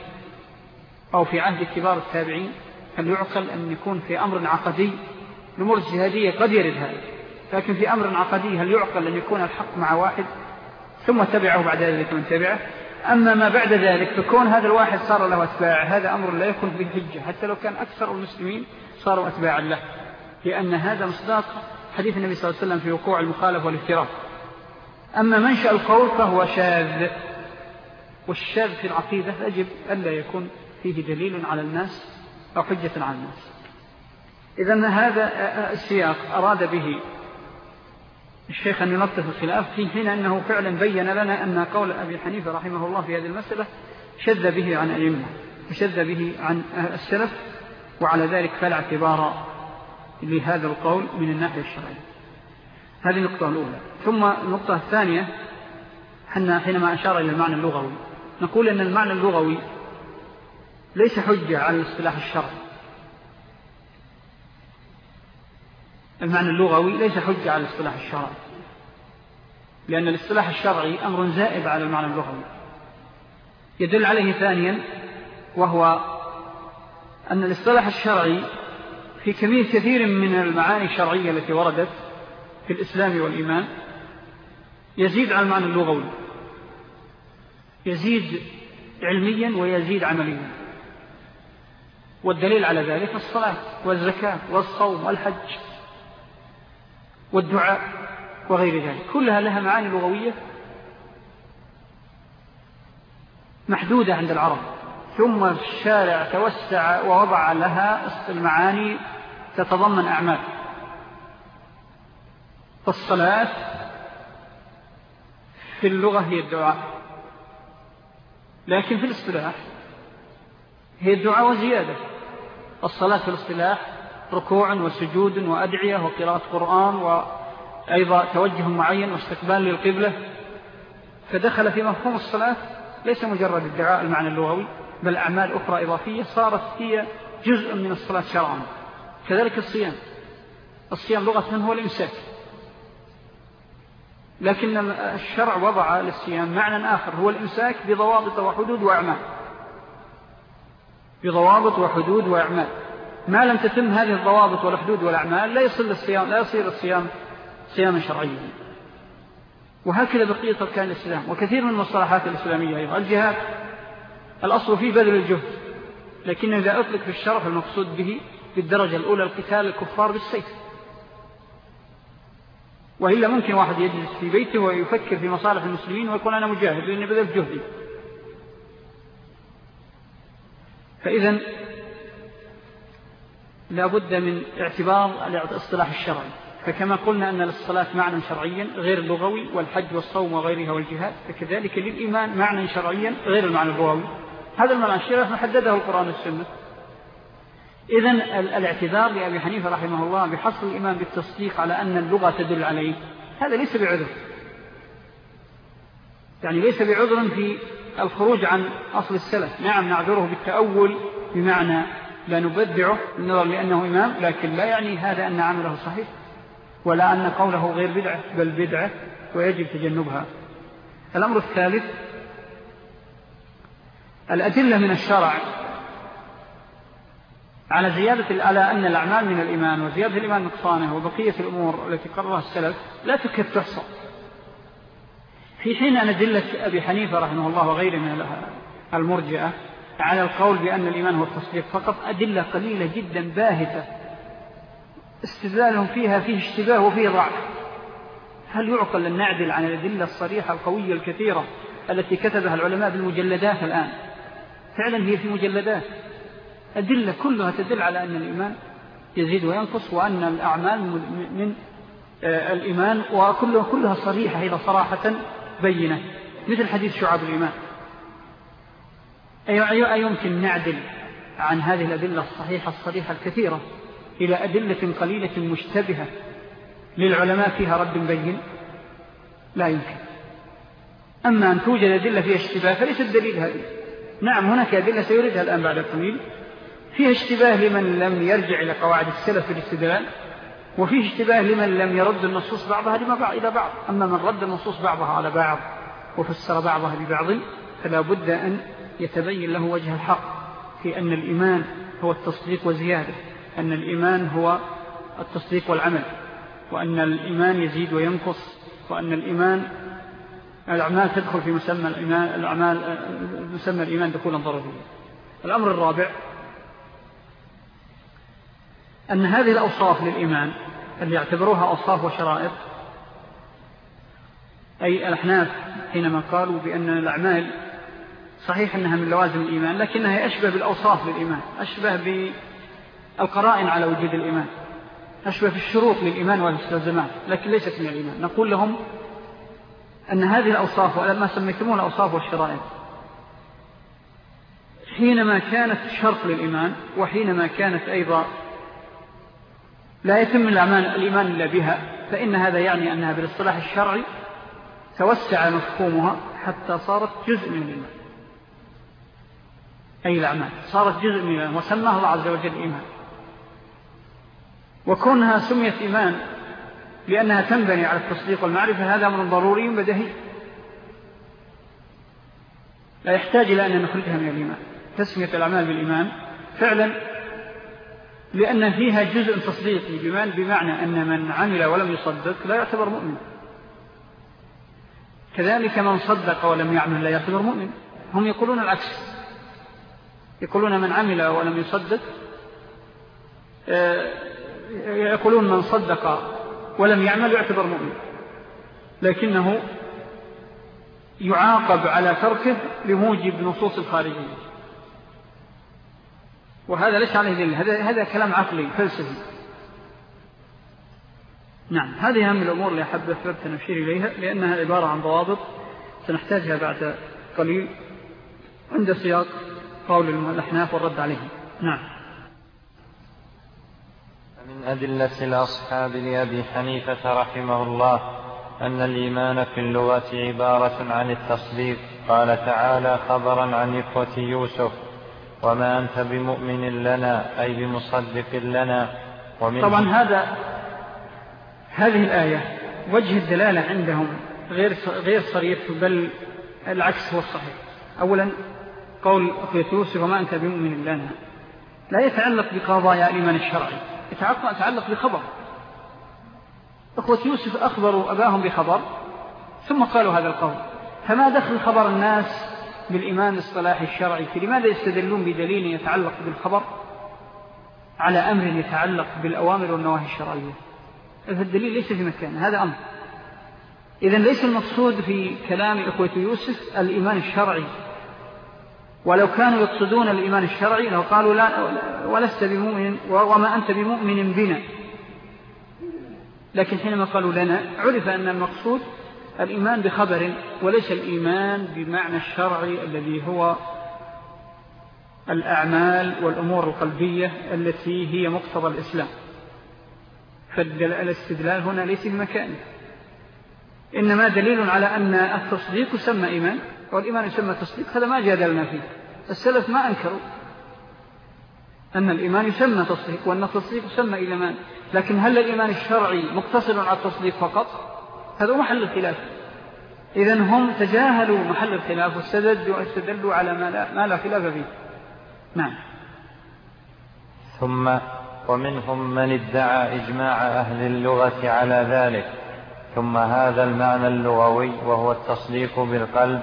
أو في عهد كبار التابعين؟ هل يعقل أن يكون في أمر عقدي الأمور الاجتهادية قد يرد هذا لكن في أمر عقدي هل يعقل أن يكون الحق مع واحد ثم تبعه بعد ذلك من تبعه؟ أما ما بعد ذلك فكون هذا الواحد صار له أتباع هذا أمر لا يكون به حجة حتى لو كان أكثر المسلمين صاروا أتباعا له. لأن هذا مصداق حديث النبي صلى الله عليه وسلم في وقوع المخالف والافتراق. أما منشأ القول فهو شاذ والشاذ في العقيدة يجب ألا يكون فيه دليل على الناس أو حجة على الناس. إذا هذا السياق أراد به الشيخ أن ينطف الخلاف في حين أنه فعلا بين لنا أن قول أبي حنيفة رحمه الله في هذه المسألة شذ به عن أئمة وشذ به عن السلف وعلى ذلك فلا اعتبار لهذا القول من الناحية الشرعية. هذه النقطة الأولى. ثم النقطة الثانية حينما أشار إلى المعنى اللغوي نقول أن المعنى اللغوي ليس حجة على الاصطلاح الشرعي. المعنى اللغوي ليس حجة على الاصطلاح الشرعي. لأن الاصطلاح الشرعي أمر زائد على المعنى اللغوي. يدل عليه ثانيا وهو أن الاصطلاح الشرعي في كمية كثير من المعاني الشرعية التي وردت في الإسلام والإيمان يزيد على المعنى اللغوي. يزيد علميا ويزيد عمليا. والدليل على ذلك الصلاة والزكاة والصوم والحج. والدعاء وغير ذلك. كلها لها معاني لغوية محدودة عند العرب. ثم الشارع توسع ووضع لها المعاني تتضمن أعمال. فالصلاة في اللغة هي الدعاء. لكن في الاصطلاح هي الدعاء وزيادة. الصلاة في الاصطلاح ركوع وسجود وأدعية وقراءة قرآن وأيضا توجه معين واستقبال للقبلة. فدخل في مفهوم الصلاة ليس مجرد الدعاء المعنى اللغوي بل أعمال أخرى إضافية صارت هي جزء من الصلاة شرعا. كذلك الصيام. الصيام لغة من هو الإمساك. لكن الشرع وضع للصيام معنى آخر هو الإمساك بضوابط وحدود وأعمال. بضوابط وحدود وأعمال. ما لم تتم هذه الضوابط والحدود والأعمال لا يصل الصيام لا يصير الصيام صياما شرعيا وهكذا بقية أركان الإسلام وكثير من المصطلحات الإسلامية أيضا. الجهاد الأصل فيه بذل الجهد لكن إذا أطلق في الشرف المقصود به بالدرجة الأولى القتال الكفار بالسيف. وإلا ممكن واحد يجلس في بيته ويفكر في مصالح المسلمين ويقول أنا مجاهد لأني بذلت جهدي. فإذا لا بد من اعتبار الاصطلاح الشرعي. فكما قلنا أن للصلاة معنى شرعيا غير اللغوي والحج والصوم وغيرها والجهاد فكذلك للإيمان معنى شرعيا غير المعنى اللغوي. هذا المعنى الشرعي محدده القرآن والسنة. إذن الاعتذار لأبي حنيفة رحمه الله بحصر الإيمان بالتصديق على أن اللغة تدل عليه هذا ليس بعذر. يعني ليس بعذر في الخروج عن أصل السلف. نعم نعذره بالتأول بمعنى لا نبدعه النظر لأنه إمام لكن لا يعني هذا أن عمله صحيح ولا أن قوله غير بدعة بل بدعة ويجب تجنبها. الأمر الثالث الأدلة من الشرع على زيادة على أن الأعمال من الإيمان وزيادة الإيمان نقصانه وبقية الأمور التي قررها السلف لا تكد تحصى. في حين أن أدلة أبي حنيفة رحمه الله وغيره من المرجئة على القول بأن الإيمان هو التصديق فقط أدلة قليلة جدا باهتة. استدلالهم فيها فيه اشتباه وفيه ضعف. هل يعقل أن نعدل عن الأدلة الصريحة القوية الكثيرة التي كتبها العلماء بالمجلدات الآن؟ فعلا هي في مجلدات. أدلة كلها تدل على أن الإيمان يزيد وينقص وأن الأعمال من آه، الإيمان وكلها كلها صريحة إذا صراحة بينة. مثل حديث شعب الإيمان. أي يمكن نعدل عن هذه الأدلة الصحيحة الصريحة الكثيرة إلى أدلة قليلة مشتبهة للعلماء فيها رد بين؟ لا يمكن. أما أن توجد أدلة فيها اشتباه فليس الدليل هذه نعم هناك أدلة سيردها الآن بعد قليل فيها اشتباه لمن لم يرجع إلى قواعد السلف في الاستدلال وفيه اشتباه لمن لم يرد النصوص بعضها لما بعض إلى بعض. أما من رد النصوص بعضها على بعض وفسر بعضها ببعض فلا بد أن يتبين له وجه الحق في أن الإيمان هو التصديق وزيادة أن الإيمان هو التصديق والعمل وأن الإيمان يزيد وينقص وأن الإيمان الأعمال تدخل في مسمى الإيمان الأعمال مسمى الإيمان دخولا ضروريا الأمر الرابع أن هذه الأوصاف للإيمان اللي يعتبروها أوصاف وشرائط أي الأحناف حينما قالوا بأن الأعمال صحيح أنها من لوازم الإيمان لكنها أشبه بالأوصاف للإيمان أشبه بالقرائن على وجود الإيمان أشبه بالشروط للإيمان والمستلزمات لكن ليست من الإيمان. نقول لهم أن هذه الأوصاف ولما سميتمون الأوصاف والشرائط حينما كانت شرط للإيمان وحينما كانت أيضا لا يتم الإيمان إلا بها فإن هذا يعني أنها بالاصطلاح الشرعي توسع مفهومها حتى صارت جزء من الإيمان. أي الأعمال. صارت جزء من الإيمان وسماه الله عز وجل إيمان. وكونها سميت إيمان لأنها تنبني على التصديق والمعرفة هذا من ضروري بدهي. لا يحتاج إلى أن نخرجها من الإيمان. تسمية الأعمال بالإيمان فعلا لأن فيها جزء تصديقي بمعنى أن من عمل ولم يصدق لا يعتبر مؤمن. كذلك من صدق ولم يعمل لا يعتبر مؤمن. هم يقولون العكس. يقولون من عمل ولم يصدق آه، يقولون من صدق ولم يعمل يعتبر مؤمن. لكنه يعاقب على تركه لموجب نصوص الخارجية. وهذا ليس عليه دليل هذا, هذا كلام عقلي فلسفي. نعم هذه أهم الأمور اللي أحب أثبت نشير إليها لأنها عبارة عن ضوابط سنحتاجها بعد قليل. عند سياق قول الأحناف والرد عليهم. نعم. من أدلة الأصحاب لأبي حنيفة رحمه الله أن الإيمان في اللغة عبارة عن التصديق. قال تعالى خبرا عن إخوة يوسف وما أنت بمؤمن لنا أي بمصدق لنا؟ ومن طبعا هذا هذه الآية وجه الدلالة عندهم غير غير صريح بل العكس هو الصحيح. أولا قول أخوة يوسف وما أنت بمؤمن لنا. لا يتعلق بقضايا الإيمان الشرعي يتعلق بخبر. أخوة يوسف أخبروا أباهم بخبر ثم قالوا هذا القول فما دخل خبر الناس بالإيمان الاصطلاحي الشرعي؟ لماذا يستدلون بدليل يتعلق بالخبر؟ على أمر يتعلق بالأوامر والنواهي الشرعية. فالدليل ليس في مكان هذا أمر. إذن ليس المقصود في كلام إخوة يوسف الإيمان الشرعي. ولو كانوا يقصدون الإيمان الشرعي لو قالوا لا ولست بمؤمن وما أنت بمؤمن بنا. لكن حينما قالوا لنا عرف أن المقصود الإيمان بخبر وليس الإيمان بمعنى الشرعي الذي هو الأعمال والأمور القلبية التي هي مقتضى الإسلام. فالاستدلال هنا ليس بمكانه. إنما دليل على أن التصديق يسمى إيمان. والإيمان يسمى تصديق هذا ما جادلنا فيه. السلف ما أنكروا أن الإيمان يسمى تصديق وأن التصديق يسمى إيمان لكن هل الإيمان الشرعي مقتصر على التصديق فقط؟ هذا محل الخلاف. إذن هم تجاهلوا محل الخلاف واستدلوا على ما لا, ما لا خلاف فيه. نعم. ثم ومنهم من ادعى إجماع أهل اللغة على ذلك. ثم هذا المعنى اللغوي وهو التصديق بالقلب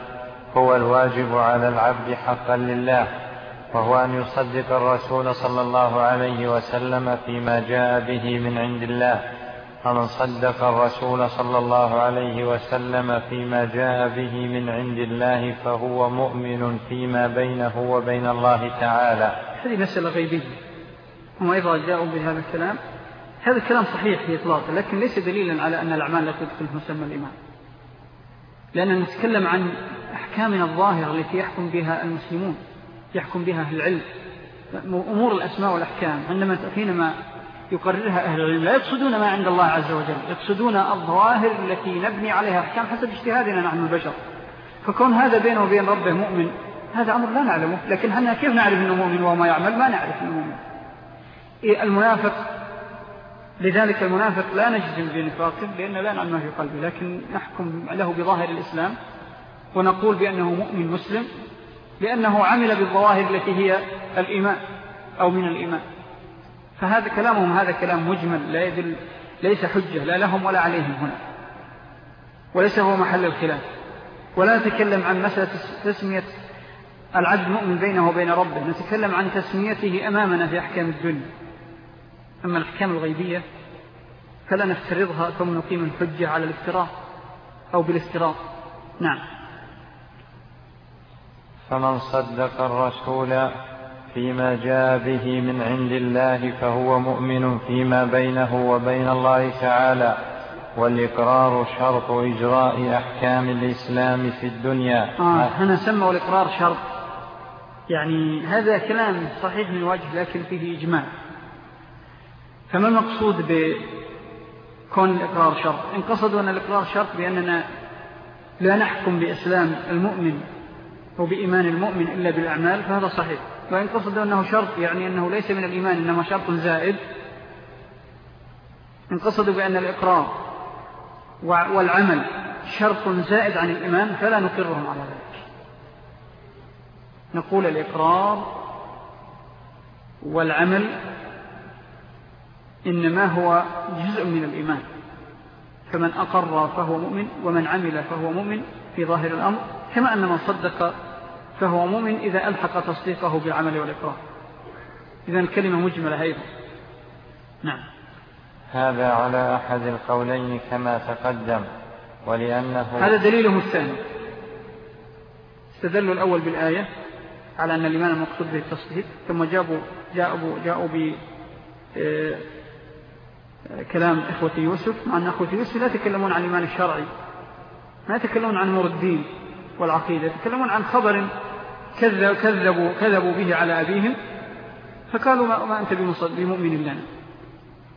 هو الواجب على العبد حقا لله وهو أن يصدق الرسول صلى الله عليه وسلم فيما جاء به من عند الله فمن صدق الرسول صلى الله عليه وسلم فيما جاء به من عند الله فهو مؤمن فيما بينه وبين الله تعالى. هذه مسألة غيبية هم أيضا جاءوا بهذا الكلام. هذا الكلام صحيح في إطلاقه لكن ليس دليلا على أن الأعمال لا تدخل مسمى الإيمان. لأننا نتكلم عن أحكامنا الظاهرة التي يحكم بها المسلمون يحكم بها أهل العلم. أمور الأسماء والأحكام عندما حينما يقررها أهل العلم لا يقصدون ما عند الله عز وجل يقصدون الظواهر التي نبني عليها أحكام حسب اجتهادنا نحن البشر. فكون هذا بينه وبين ربه مؤمن هذا أمر لا نعلمه لكن هنا كيف نعرف أنه مؤمن وما يعمل؟ ما نعرف أنه مؤمن. المنافق لذلك المنافق لا نجزم بنفاقه لأن لا نعلم ما في قلبه لكن نحكم له بظاهر الإسلام. ونقول بأنه مؤمن مسلم لأنه عمل بالظواهر التي هي الإيمان أو من الإيمان. فهذا كلامهم هذا كلام مجمل لا يدل ليس حجة لا لهم ولا عليهم هنا. وليس هو محل الخلاف. ولا نتكلم عن مسألة تسمية العبد مؤمن بينه وبين ربه نتكلم عن تسميته أمامنا في أحكام الدنيا. أما الأحكام الغيبية فلا نفترضها ثم نقيم الحجة على الافتراض أو بالافتراض نعم. فمن صدق الرسول فيما جاء به من عند الله فهو مؤمن فيما بينه وبين الله تعالى والإقرار شرط إجراء أحكام الإسلام في الدنيا. آه. هنا سموا الإقرار شرط. يعني هذا كلام صحيح من وجه لكن فيه إجماع. فما المقصود بكون الإقرار شرط؟ إن قصدوا أن الإقرار شرط بأننا لا نحكم بإسلام المؤمن. وبإيمان المؤمن إلا بالأعمال فهذا صحيح. وإن قصدوا أنه شرط يعني أنه ليس من الإيمان إنما شرط زائد إن قصدوا بأن الإقرار والعمل شرط زائد عن الإيمان فلا نقرهم على ذلك. نقول الإقرار والعمل إنما هو جزء من الإيمان. فمن أقر فهو مؤمن ومن عمل فهو مؤمن في ظاهر الأمر كما أن من صدق فهو مؤمن إذا ألحق تصديقه بالعمل والإقرار إذا الكلمة مجملة أيضا. نعم. هذا على أحد القولين كما تقدم ولأنه هذا دليله الثاني. استدلوا الأول بالآية على أن الإيمان المقصود به التصديق ثم جابوا جاءوا, جاءوا ب آه، كلام إخوة يوسف مع أن إخوة يوسف لا يتكلمون عن الإيمان الشرعي ما يتكلمون عن أمور الدين. والعقيدة يتكلمون عن خبر كذبوا, كذبوا به على أبيهم فقالوا ما, أنت بمؤمن لنا.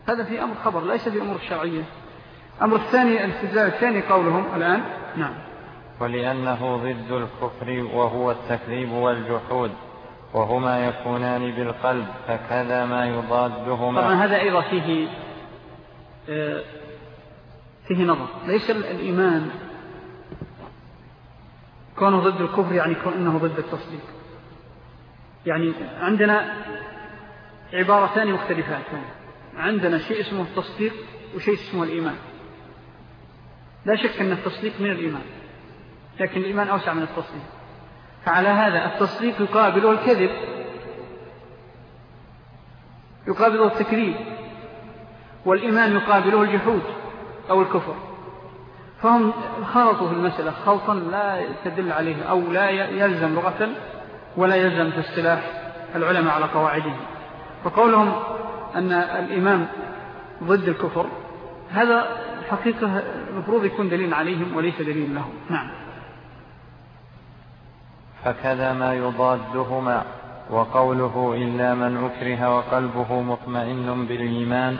هذا في أمر خبر ليس في أمور الشرعية أمر الثاني الاستدلال الثاني قولهم الآن. نعم. ولأنه ضد الكفر وهو التكذيب والجحود وهما يكونان بالقلب فكذا ما يضادهما. طبعا هذا أيضا فيه آه، فيه نظر. ليس الإيمان كونه ضد الكفر يعني كون إنه ضد التصديق. يعني عندنا عبارتان مختلفات عندنا شيء اسمه التصديق وشيء اسمه الإيمان. لا شك أن التصديق من الإيمان لكن الإيمان أوسع من التصديق. فعلى هذا التصديق يقابله الكذب يقابله التكذيب والإيمان يقابله الجحود أو الكفر. فهم خلطوا في المسألة. خلطا لا تدل عليه أو لا يلزم لغة ولا يلزم في اصطلاح العلماء على قواعده. فقولهم أن الإمام ضد الكفر هذا حقيقة المفروض يكون دليل عليهم وليس دليل لهم. نعم. فكذا ما يضادهما وقوله إلا من أكره وقلبه مطمئن بالإيمان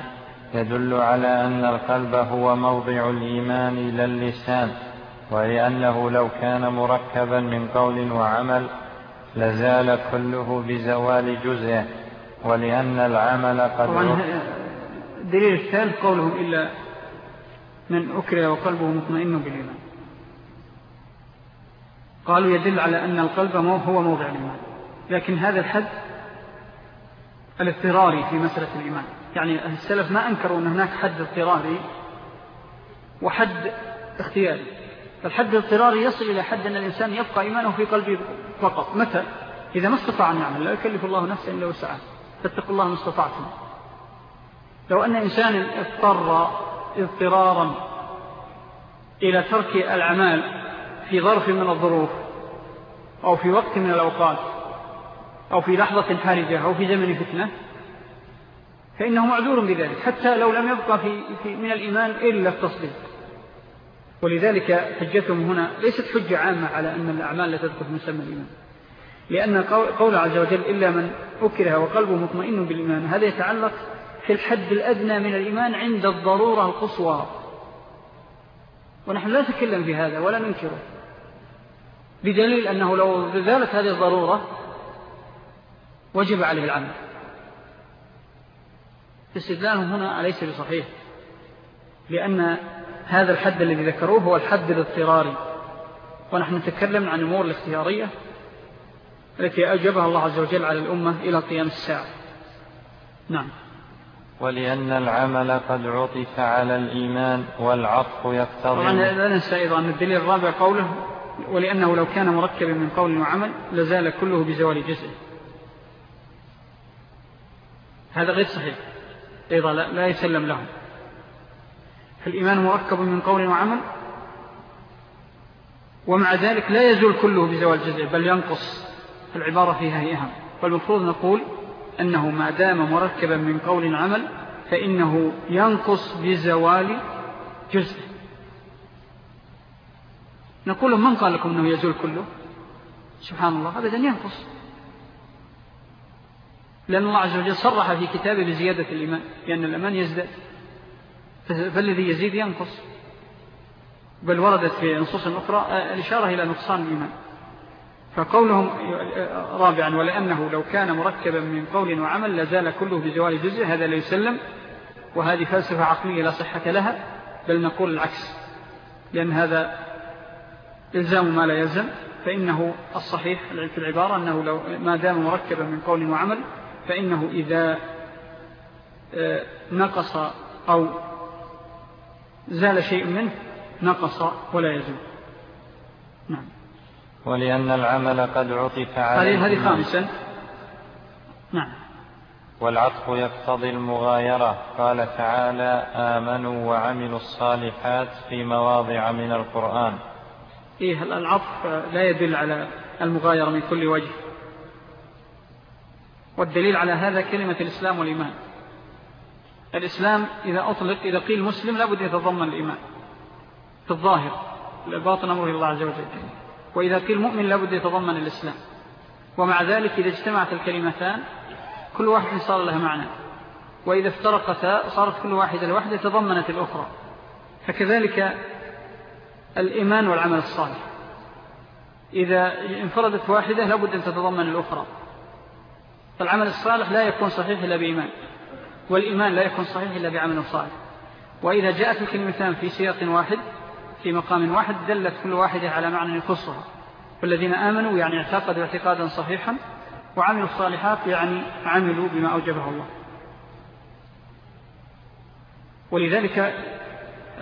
يدل على أن القلب هو موضع الإيمان لا اللسان ولأنه لو كان مركبا من قول وعمل لزال كله بزوال جزئه ولأن العمل قد دليل الثالث قولهم إلا من أكره وقلبه مطمئن بالإيمان. قالوا يدل على أن القلب هو موضع الإيمان لكن هذا الحد الاضطراري في مسألة الإيمان. يعني السلف ما أنكروا أن هناك حد اضطراري وحد اختياري. فالحد الاضطراري يصل إلى حد أن الإنسان يبقى إيمانه في قلبه فقط. متى؟ إذا ما استطاع أن يعمل لا يكلف الله نفسا إلا وسعه فاتقوا الله ما استطعتم. لو أن إنسان اضطر اضطرارا إلى ترك العمال في ظرف من الظروف أو في وقت من الأوقات أو في لحظة حارجة أو في زمن فتنة فإنه معذور بذلك حتى لو لم يبقى في, في من الإيمان إلا التصديق. ولذلك حجتهم هنا ليست حجة عامة على أن الأعمال لا تدخل مسمى الإيمان. لأن قول عز وجل إلا من أكره وقلبه مطمئن بالإيمان هذا يتعلق في الحد الأدنى من الإيمان عند الضرورة القصوى. ونحن لا نتكلم في هذا ولا ننكره. بدليل أنه لو زالت هذه الضرورة وجب عليه العمل. استدلالهم هنا ليس بصحيح؟ لأن هذا الحد الذي ذكروه هو الحد الاضطراري. ونحن نتكلم عن الأمور الاختيارية التي أجبها الله عز وجل على الأمة إلى قيام الساعة. نعم. ولأن العمل قد عطف على الإيمان والعطف يقتضي طبعا لا ننسى أيضا أن الدليل الرابع قوله ولأنه لو كان مركبا من قول وعمل لزال كله بزوال جزء. هذا غير صحيح. أيضا لا, يسلم لهم. فالإيمان مركب من قول وعمل. ومع ذلك لا يزول كله بزوال جزء بل ينقص العبارة فيها هي أهم فالمفروض نقول أنه ما دام مركبا من قول عمل فإنه ينقص بزوال جزء نقول من قال لكم أنه يزول كله؟ سبحان الله أبدا ينقص. لأن الله عز وجل صرح في كتابه بزيادة الإيمان لأن الأمان يزداد. فالذي يزيد ينقص. بل وردت في نصوص أخرى الإشارة إلى نقصان الإيمان. فقولهم رابعا ولأنه لو كان مركبا من قول وعمل لزال كله بزوال جزء هذا لا يسلم. وهذه فلسفة عقلية لا صحة لها بل نقول العكس. لأن هذا إلزام ما لا يلزم. فإنه الصحيح في العبارة أنه لو ما دام مركبا من قول وعمل فإنه إذا آه، نقص أو زال شيء منه نقص ولا يزول. نعم. ولأن العمل قد عطف عليه هذه خامسا. نعم. والعطف يقتضي المغايرة. قال تعالى آمنوا وعملوا الصالحات في مواضع من القرآن. إيه العطف لا يدل على المغايرة من كل وجه؟ والدليل على هذا كلمة الإسلام والإيمان. الإسلام إذا أطلق إذا قيل مسلم لابد يتضمن الإيمان في الظاهر الباطن أمره الله عز وجل. وإذا قيل مؤمن لابد يتضمن الإسلام. ومع ذلك إذا اجتمعت الكلمتان كل واحد صار لها معنى. وإذا افترقتا صارت كل واحدة لوحدة تضمنت الأخرى. فكذلك الإيمان والعمل الصالح. إذا انفردت واحدة لابد أن تتضمن الأخرى. فالعمل الصالح لا يكون صحيح إلا بإيمان والإيمان لا يكون صحيح إلا بعمل صالح. وإذا جاءت الكلمتان في سياق واحد في مقام واحد دلت كل واحدة على معنى يخصها والذين آمنوا يعني اعتقدوا اعتقادا صحيحا وعملوا الصالحات يعني عملوا بما أوجبه الله. ولذلك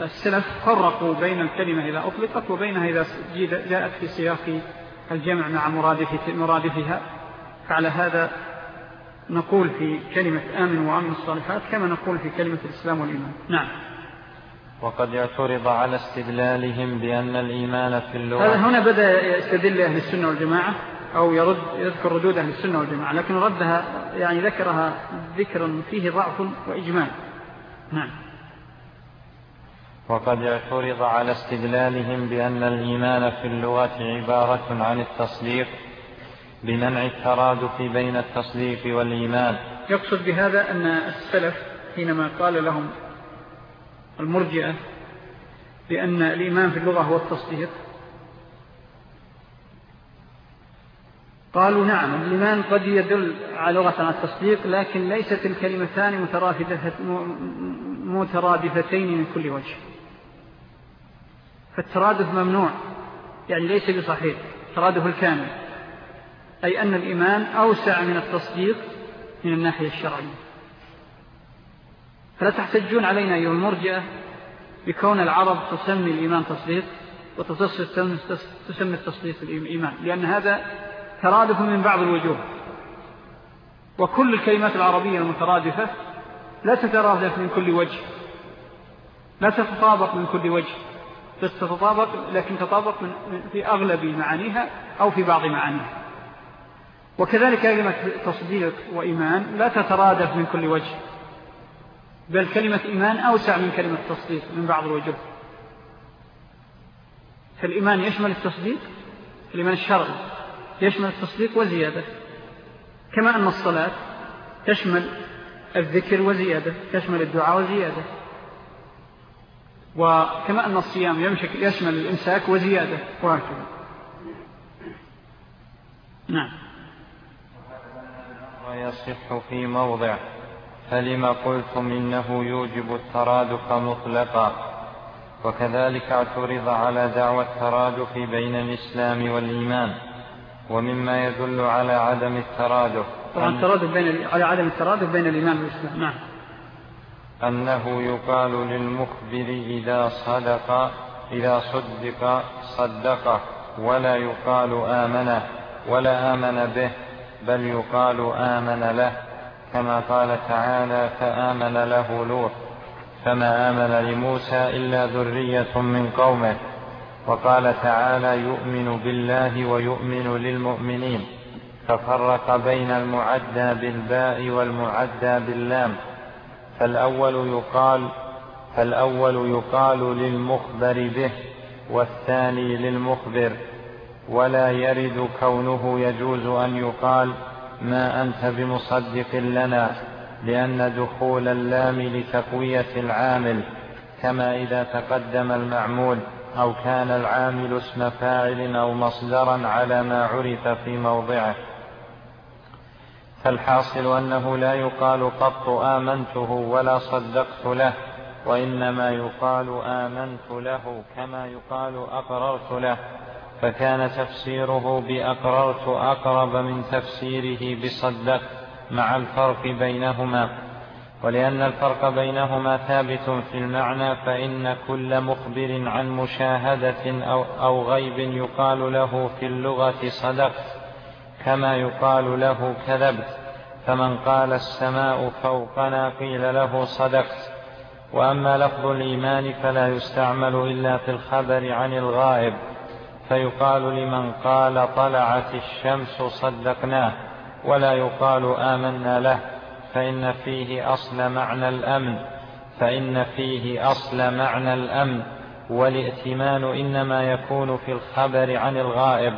السلف فرقوا بين الكلمة إذا أطلقت وبينها إذا جاءت في سياق الجمع مع مرادفها. فعلى هذا نقول في كلمة آمن وأمن الصالحات كما نقول في كلمة الإسلام والإيمان. نعم. وقد اعترض على استدلالهم بأن الإيمان في اللغة هذا هنا بدأ يستدل أهل السنة والجماعة أو يرد يذكر ردود أهل السنة والجماعة لكن ردها يعني ذكرها ذكرا فيه ضعف وإجمال. نعم. وقد اعترض على استدلالهم بأن الإيمان في اللغة عبارة عن التصديق بمنع الترادف بين التصديق والإيمان. يقصد بهذا أن السلف حينما قال لهم المرجئة بأن الإيمان في اللغة هو التصديق قالوا نعم الإيمان قد يدل على لغة على التصديق لكن ليست الكلمتان مترادفتين من كل وجه. فالترادف ممنوع يعني ليس بصحيح ترادف الكامل. أي أن الإيمان أوسع من التصديق من الناحية الشرعية. فلا تحتجون علينا أيها المرجئة بكون العرب تسمي الإيمان تصديق وتسمي التصديق الإيمان لأن هذا ترادف من بعض الوجوه. وكل الكلمات العربية المترادفة لا تترادف من كل وجه لا تتطابق من كل وجه. تتطابق لكن تطابق في أغلب معانيها أو في بعض معانيها. وكذلك كلمة تصديق وإيمان لا تترادف من كل وجه بل كلمة إيمان أوسع من كلمة تصديق من بعض الوجوه. فالإيمان يشمل التصديق الإيمان الشرعي يشمل التصديق وزيادة كما أن الصلاة تشمل الذكر وزيادة تشمل الدعاء وزيادة وكما أن الصيام يشمل الإمساك وزيادة وهكذا. نعم. ويصح في موضع. فلما قلتم إنه يوجب الترادف مطلقا؟ وكذلك اعترض على دعوى الترادف بين الإسلام والإيمان. ومما يدل على عدم الترادف. طبعا الترادف بين على عدم الترادف بين الإيمان والإسلام نعم. أنه يقال للمخبر إذا صدق إذا صدق صدقه ولا يقال آمنه ولا آمن به. بل يقال آمن له كما قال تعالى فآمن له لوط. فما آمن لموسى إلا ذرية من قومه. وقال تعالى يؤمن بالله ويؤمن للمؤمنين. ففرق بين المعدى بالباء والمعدى باللام. فالأول يقال فالأول يقال للمخبر به والثاني للمخبر. ولا يرد كونه يجوز أن يقال ما أنت بمصدق لنا لأن دخول اللام لتقوية العامل كما إذا تقدم المعمول أو كان العامل اسم فاعل أو مصدرا على ما عرف في موضعه. فالحاصل أنه لا يقال قط آمنته ولا صدقت له وإنما يقال آمنت له كما يقال أقررت له. فكان تفسيره بأقررت أقرب من تفسيره بصدقت مع الفرق بينهما. ولأن الفرق بينهما ثابت في المعنى فإن كل مخبر عن مشاهدة أو, أو غيب يقال له في اللغة صدقت كما يقال له كذبت. فمن قال السماء فوقنا قيل له صدقت. وأما لفظ الإيمان فلا يستعمل إلا في الخبر عن الغائب. فيقال لمن قال طلعت الشمس صدقناه ولا يقال آمنا له فإن فيه أصل معنى الأمن فإن فيه أصل معنى الأمن والائتمان إنما يكون في الخبر عن الغائب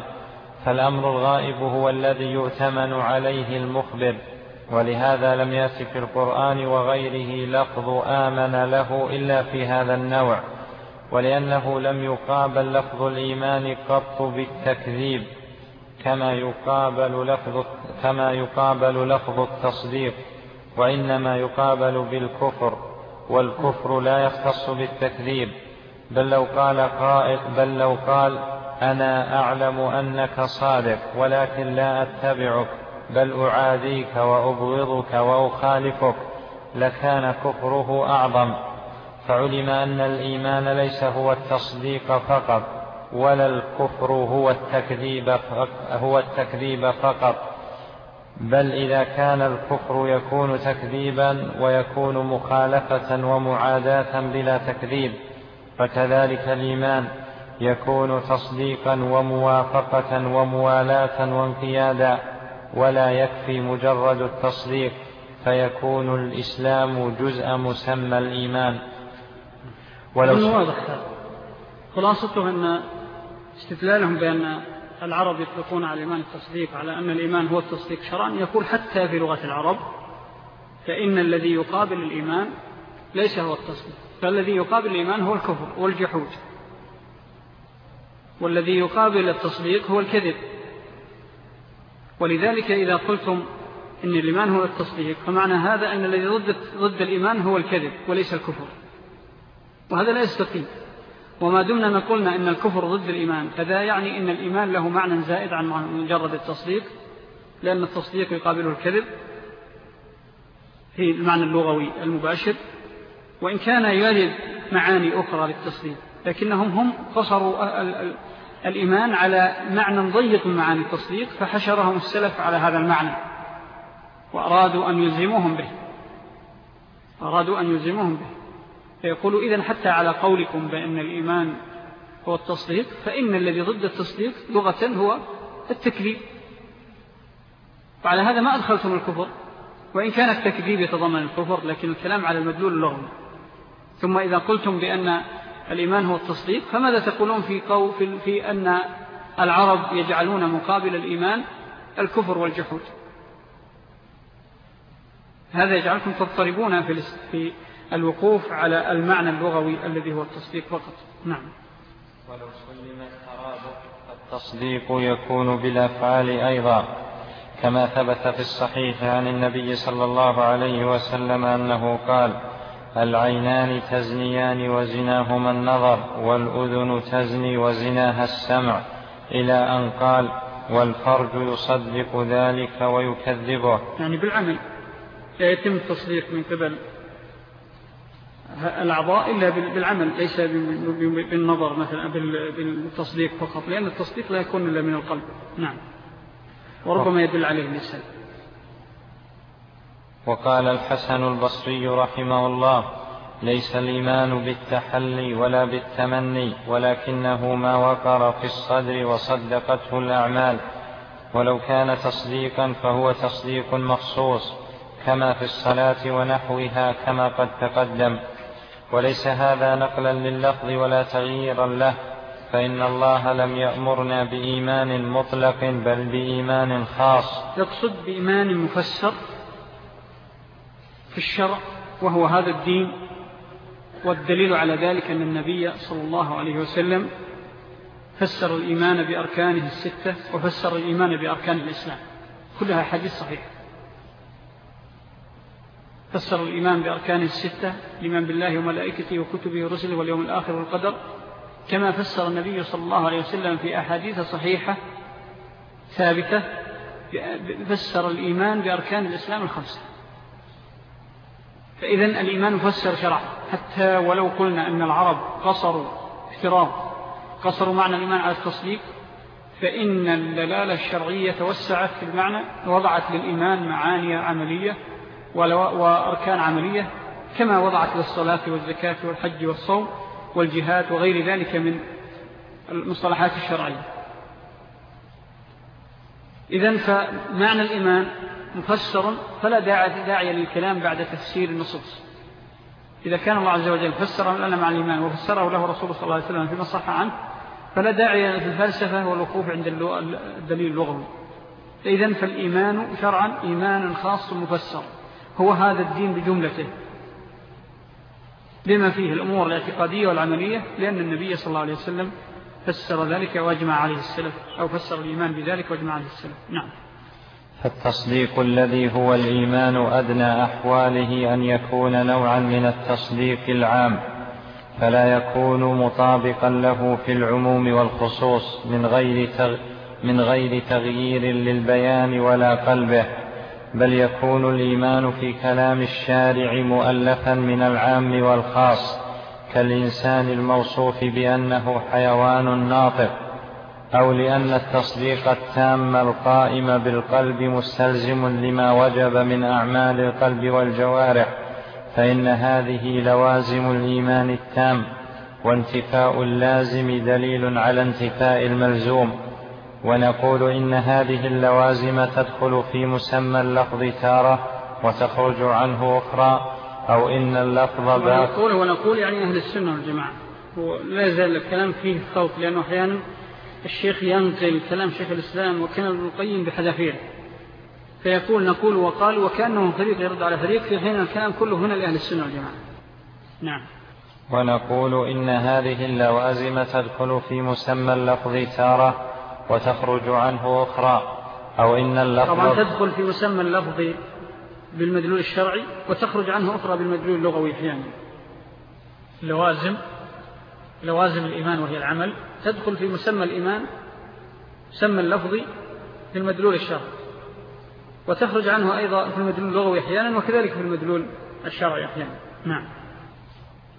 فالأمر الغائب هو الذي يؤتمن عليه المخبر ولهذا لم يأت في القرآن وغيره لفظ آمن له إلا في هذا النوع. ولأنه لم يقابل لفظ الإيمان قط بالتكذيب كما يقابل لفظ كما يقابل لفظ التصديق وإنما يقابل بالكفر والكفر لا يختص بالتكذيب. بل لو قال قائل بل لو قال أنا أعلم أنك صادق ولكن لا أتبعك بل أعاديك وأبغضك وأخالفك لكان كفره أعظم. فعلم أن الإيمان ليس هو التصديق فقط ولا الكفر هو التكذيب هو التكذيب فقط. بل إذا كان الكفر يكون تكذيبا ويكون مخالفة ومعاداة بلا تكذيب فكذلك الإيمان يكون تصديقا وموافقة وموالاة وانقيادا ولا يكفي مجرد التصديق فيكون الإسلام جزء مسمى الإيمان. ولو واضح خلاصته أن استدلالهم بأن العرب يطلقون على الإيمان التصديق على أن الإيمان هو التصديق شرعا يقول حتى في لغة العرب فإن الذي يقابل الإيمان ليس هو التصديق فالذي يقابل الإيمان هو الكفر والجحود. والذي يقابل التصديق هو الكذب. ولذلك إذا قلتم إن الإيمان هو التصديق فمعنى هذا أن الذي ضد, ضد الإيمان هو الكذب وليس الكفر. وهذا لا يستقيم. وما دمنا نقولنا إن الكفر ضد الإيمان. فذا يعني إن الإيمان له معنى زائد عن مجرد التصديق لأن التصديق يقابله الكذب. في المعنى اللغوي المباشر. وإن كان يرد معاني أخرى للتصديق لكنهم هم قصروا الإيمان على معنى ضيق من معاني التصديق فحشرهم السلف على هذا المعنى. وأرادوا أن يلزموهم به. أرادوا أن يلزموهم به. فيقولوا إذن حتى على قولكم بأن الإيمان هو التصديق فإن الذي ضد التصديق لغة هو التكذيب. وعلى هذا ما أدخلتم الكفر وإن كان التكذيب يتضمن الكفر لكن الكلام على المدلول اللغوي ثم إذا قلتم بأن الإيمان هو التصديق فماذا تقولون في, في, في أن العرب يجعلون مقابل الإيمان الكفر والجحود؟ هذا يجعلكم تضطربون في, في الوقوف على المعنى اللغوي الذي هو التصديق فقط. نعم. ولو سلم الترابط التصديق يكون بالأفعال أيضا كما ثبت في الصحيح عن النبي صلى الله عليه وسلم أنه قال العينان تزنيان وزناهما النظر والأذن تزني وزناها السمع إلى أن قال والفرج يصدق ذلك ويكذبه يعني بالعمل يتم التصديق من قبل الأعضاء إلا بالعمل ليس بالنظر مثلا بالتصديق فقط لأن التصديق لا يكون إلا من القلب. نعم. وربما يدل عليه اللسان وقال الحسن البصري رحمه الله ليس الإيمان بالتحلي ولا بالتمني ولكنه ما وقر في الصدر وصدقته الأعمال. ولو كان تصديقا فهو تصديق مخصوص كما في الصلاة ونحوها كما قد تقدم. وليس هذا نقلا لللفظ ولا تغييرا له فإن الله لم يأمرنا بإيمان مطلق بل بإيمان خاص. يقصد بإيمان مفسر في الشرع وهو هذا الدين والدليل على ذلك أن النبي صلى الله عليه وسلم فسر الإيمان بأركانه الستة وفسر الإيمان بأركان الإسلام. كلها حديث صحيح. فسر الإيمان بأركانه الستة الإيمان بالله وملائكته وكتبه ورسله واليوم الآخر والقدر كما فسر النبي صلى الله عليه وسلم في أحاديث صحيحة ثابتة فسر الإيمان بأركان الإسلام الخمسة. فإذا الإيمان مفسر شرع حتى ولو قلنا أن العرب قصروا افتراض قصروا معنى الإيمان على التصديق فإن الدلالة الشرعية توسعت في المعنى وضعت للإيمان معاني عملية وأركان عملية كما وضعت للصلاة والزكاة والحج والصوم والجهاد وغير ذلك من المصطلحات الشرعية. إذن فمعنى الإيمان مفسر فلا داعي للكلام بعد تفسير النصوص. إذا كان الله عز وجل فسره لنا مع الإيمان وفسره له رسول صلى الله عليه وسلم فيما صح عنه فلا داعي في الفلسفة والوقوف عند الدليل اللغوي. إذن فالإيمان شرعا إيمان خاص مفسر هو هذا الدين بجملته. بما فيه الأمور الاعتقادية والعملية لأن النبي صلى الله عليه وسلم فسر ذلك وأجمع عليه السلف أو فسر الإيمان بذلك وأجمع عليه السلف. نعم. فالتصديق الذي هو الإيمان أدنى أحواله أن يكون نوعا من التصديق العام فلا يكون مطابقا له في العموم والخصوص من غير, من غير تغيير للبيان ولا قلبه. بل يكون الإيمان في كلام الشارع مؤلفا من العام والخاص كالإنسان الموصوف بأنه حيوان ناطق أو لأن التصديق التام القائم بالقلب مستلزم لما وجب من أعمال القلب والجوارح فإن هذه لوازم الإيمان التام وانتفاء اللازم دليل على انتفاء الملزوم. ونقول إن هذه اللوازم تدخل في مسمى اللفظ تارة وتخرج عنه أخرى أو إن اللفظ باق ونقول ونقول يعني أهل السنة والجماعة. ولا يزال الكلام فيه خوف لأنه أحيانا الشيخ ينقل كلام شيخ الإسلام وكان ابن القيم بحذافير. فيقول نقول وقال وكأنه فريق يرد على فريق في حين الكلام كله هنا لأهل السنة والجماعة. نعم. ونقول إن هذه اللوازم تدخل في مسمى اللفظ تارة وتخرج عنه أخرى. أو إن اللفظ طبعا تدخل في مسمى اللفظ بالمدلول الشرعي وتخرج عنه أخرى بالمدلول اللغوي أحيانا. لوازم لوازم الإيمان وهي العمل. تدخل في مسمى الإيمان مسمى اللفظي في المدلول الشرعي. وتخرج عنه أيضا في المدلول اللغوي أحيانا وكذلك في المدلول الشرعي أحيانا. نعم.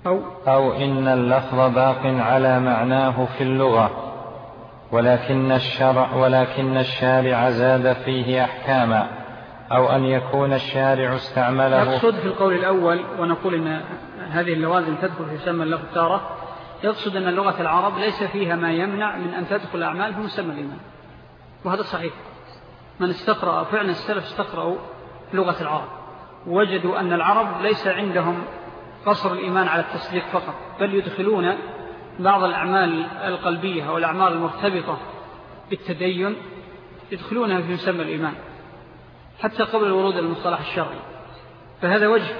أو, أو إن اللفظ باق على معناه في اللغة. ولكن الشرع ولكن الشارع زاد فيه أحكاما أو أن يكون الشارع استعمله. يقصد في القول الأول ونقول إن هذه اللوازم تدخل في سمى اللغة تارة يقصد أن لغة العرب ليس فيها ما يمنع من أن تدخل الأعمال في مسمى الإيمان. وهذا صحيح. من استقرأ فعلا السلف استقرأوا لغة العرب. وجدوا أن العرب ليس عندهم قصر الإيمان على التصديق فقط بل يدخلون بعض الأعمال القلبية والأعمال المرتبطة بالتدين يدخلونها في مسمى الإيمان حتى قبل الورود المصطلح الشرعي. فهذا وجه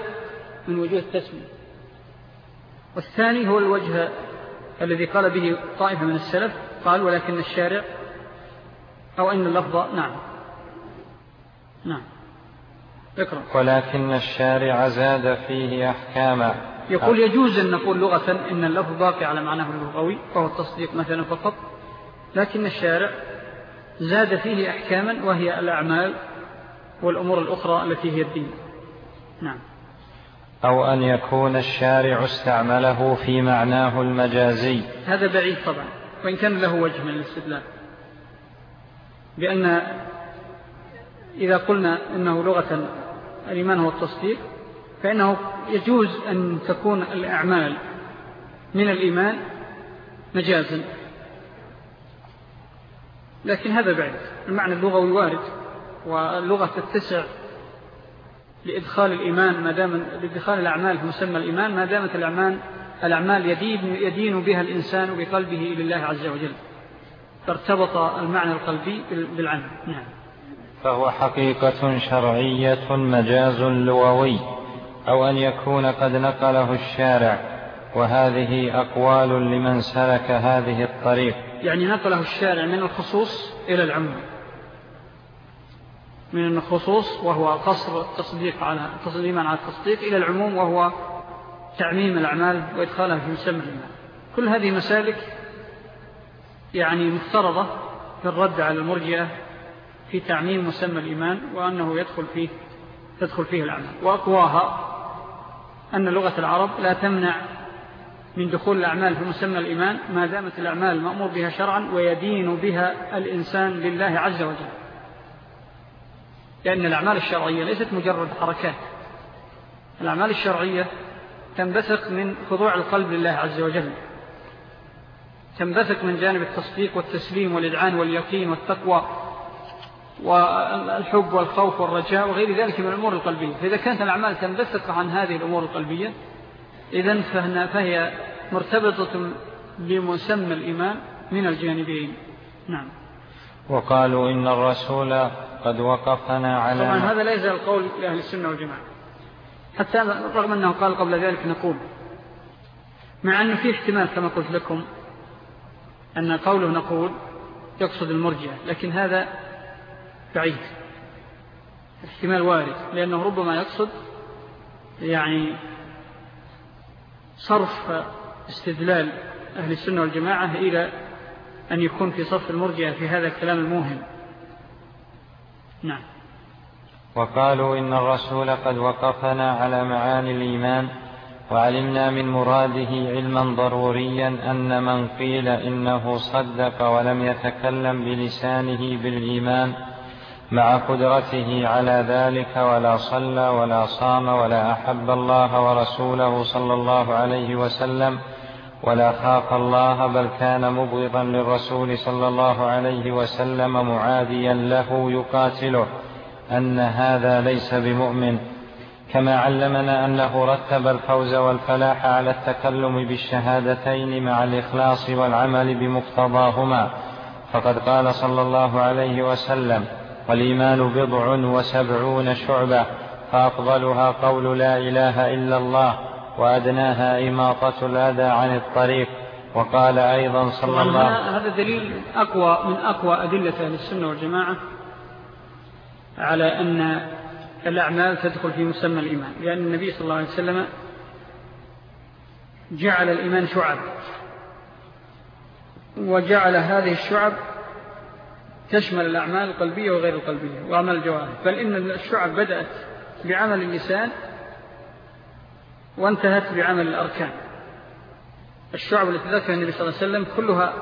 من وجوه التسمية. والثاني هو الوجه الذي قال به طائفة من السلف قال ولكن الشارع أو أن اللفظ نعم. نعم. اقرأ. ولكن الشارع زاد فيه أحكاما يقول يجوز أن نقول لغة إن اللفظ باقي على معناه اللغوي وهو التصديق مثلا فقط. لكن الشارع زاد فيه أحكاما وهي الأعمال والأمور الأخرى التي هي الدين. نعم. أو أن يكون الشارع استعمله في معناه المجازي. هذا بعيد طبعا وإن كان له وجه من الاستدلال. بأن إذا قلنا أنه لغة الإيمان هو التصديق فإنه يجوز أن تكون الأعمال من الإيمان مجازا. لكن هذا بعيد المعنى اللغوي وارد واللغة تتسع لإدخال الإيمان ما دام لإدخال الأعمال في مسمى الإيمان ما دامت الأعمال الأعمال يدين, يدين بها الإنسان بقلبه إلى الله عز وجل. فارتبط المعنى القلبي بالعمل. نعم. فهو حقيقة شرعية مجاز لغوي. أو أن يكون قد نقله الشارع وهذه أقوال لمن سلك هذه الطريق. يعني نقله الشارع من الخصوص إلى العموم. من الخصوص وهو قصر التصديق على تصديما على التصديق إلى العموم وهو تعميم الأعمال وإدخالها في مسمى الإيمان كل هذه مسالك يعني مفترضة في الرد على المرجئة في تعميم مسمى الإيمان وأنه يدخل فيه تدخل فيه الأعمال وأقواها أن لغة العرب لا تمنع من دخول الأعمال في مسمى الإيمان ما دامت الأعمال مأمور بها شرعا ويدين بها الإنسان لله عز وجل. لأن الأعمال الشرعية ليست مجرد حركات. الأعمال الشرعية تنبثق من خضوع القلب لله عز وجل. تنبثق من جانب التصديق والتسليم والإدعان واليقين والتقوى. والحب والخوف والرجاء وغير ذلك من الأمور القلبية. فإذا كانت الأعمال تنبثق عن هذه الأمور القلبية إذن فهي مرتبطة بمسمى الإيمان من الجانبين. نعم. وقالوا إن الرسول قد وقفنا على طبعا هذا ليس القول لأهل السنة والجماعة. حتى رغم أنه قال قبل ذلك نقول مع أنه في احتمال كما قلت لكم أن قوله نقول يقصد المرجع لكن هذا بعيد. احتمال وارد لأنه ربما يقصد يعني صرف استدلال أهل السنة والجماعة إلى أن يكون في صف المرجع في هذا الكلام الموهم. نعم. وقالوا إن الرسول قد وقفنا على معاني الإيمان وعلمنا من مراده علما ضروريا أن من قيل إنه صدق ولم يتكلم بلسانه بالإيمان مع قدرته على ذلك ولا صلى ولا صام ولا أحب الله ورسوله صلى الله عليه وسلم ولا خاف الله بل كان مبغضا للرسول صلى الله عليه وسلم معاديا له يقاتله أن هذا ليس بمؤمن. كما علمنا أنه رتب الفوز والفلاح على التكلم بالشهادتين مع الإخلاص والعمل بمقتضاهما. فقد قال صلى الله عليه وسلم والإيمان بضع وسبعون شعبة فأفضلها قول لا إله إلا الله وأدناها إماطة الأذى عن الطريق. وقال أيضا صلى الله هذا دليل أقوى من أقوى أدلة أهل السنة والجماعة على أن الأعمال تدخل في مسمى الإيمان. لأن النبي صلى الله عليه وسلم جعل الإيمان شعب وجعل هذه الشعب تشمل الأعمال القلبية وغير القلبية وأعمال الجوارح. بل إن الشعب بدأت بعمل اللسان وانتهت بعمل الأركان. الشعب التي ذكر النبي صلى الله عليه وسلم كلها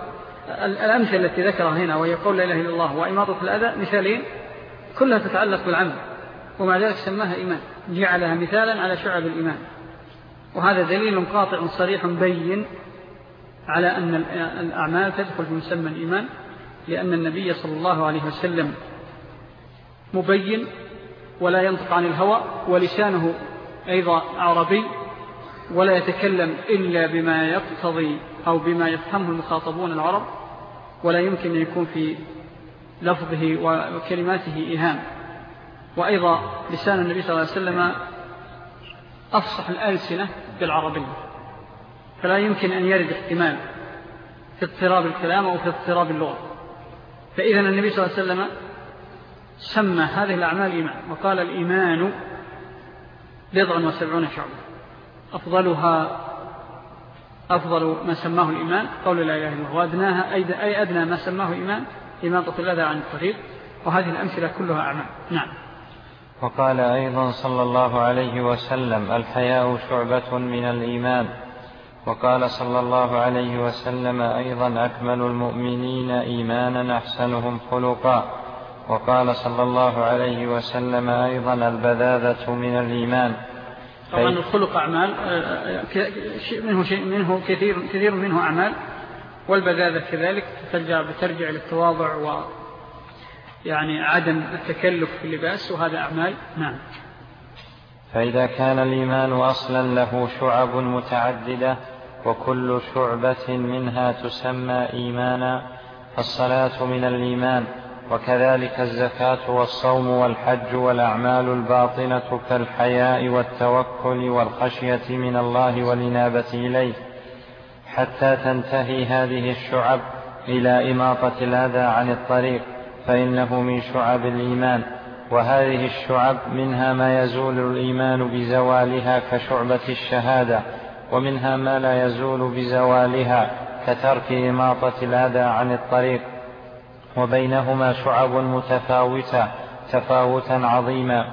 الأمثلة التي ذكرها هنا وهي قول لا إله إلا الله وإماطة الأذى مثالين كلها تتعلق بالعمل. ومع ذلك سماها إيمان. جعلها مثالا على شعب الإيمان. وهذا دليل قاطع صريح بين على أن الأعمال تدخل في مسمى الإيمان لأن النبي صلى الله عليه وسلم مبين ولا ينطق عن الهوى ولسانه أيضا عربي ولا يتكلم إلا بما يقتضي أو بما يفهمه المخاطبون العرب ولا يمكن أن يكون في لفظه وكلماته إيهام. وأيضا لسان النبي صلى الله عليه وسلم أفصح الألسنة بالعربية. فلا يمكن أن يرد احتمال في اضطراب الكلام أو في اضطراب اللغة. فإذا النبي صلى الله عليه وسلم سمى هذه الأعمال إيمان وقال الإيمان بضع وسبعون شعبا أفضلها أفضل ما سماه الإيمان قول لا إله إلا الله وأدناها أي أدنى ما سماه إيمان إماطة الأذى عن الطريق وهذه الأمثلة كلها أعمال. نعم. وقال أيضا صلى الله عليه وسلم الحياء شعبة من الإيمان. وقال صلى الله عليه وسلم أيضا أكمل المؤمنين إيمانا أحسنهم خلقا. وقال صلى الله عليه وسلم أيضا البذاذة من الإيمان. طبعا الخلق أعمال منه, شيء منه كثير, كثير منه أعمال. والبذاذة كذلك ترجع, بترجع للتواضع و يعني عدم التكلف في اللباس وهذا أعمال. نعم. فإذا كان الإيمان أصلا له شعب متعددة وكل شعبة منها تسمى إيمانا فالصلاة من الإيمان وكذلك الزكاة والصوم والحج والأعمال الباطنة كالحياء والتوكل والخشية من الله والإنابة إليه. حتى تنتهي هذه الشعب إلى إماطة الأذى عن الطريق فإنه من شعب الإيمان. وهذه الشعب منها ما يزول الإيمان بزوالها كشعبة الشهادة ومنها ما لا يزول بزوالها كترك إماطة الأذى عن الطريق وبينهما شعب متفاوتة تفاوتا عظيما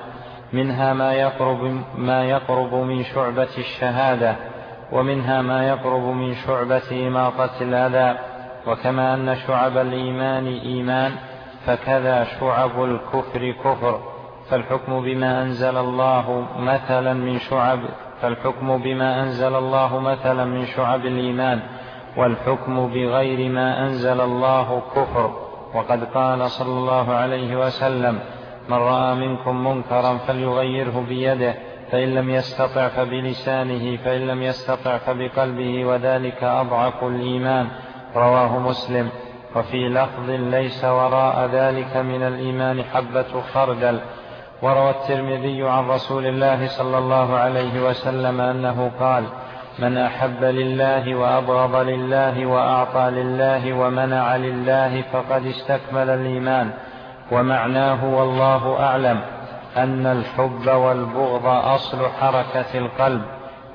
منها ما يقرب ما يقرب من شعبة الشهادة ومنها ما يقرب من شعبة إماطة الأذى وكما أن شعب الإيمان إيمان فكذا شعب الكفر كفر فالحكم بما أنزل الله مثلا من شعب فالحكم بما أنزل الله مثلا من شعب الإيمان والحكم بغير ما أنزل الله كفر. وقد قال صلى الله عليه وسلم من رأى منكم منكرا فليغيره بيده فإن لم يستطع فبلسانه فإن لم يستطع فبقلبه وذلك أضعف الإيمان. رواه مسلم. وفي لفظ ليس وراء ذلك من الإيمان حبة خردل. وروى الترمذي عن رسول الله صلى الله عليه وسلم أنه قال من أحب لله وأبغض لله وأعطى لله ومنع لله فقد استكمل الإيمان ومعناه والله أعلم أن الحب والبغض أصل حركة القلب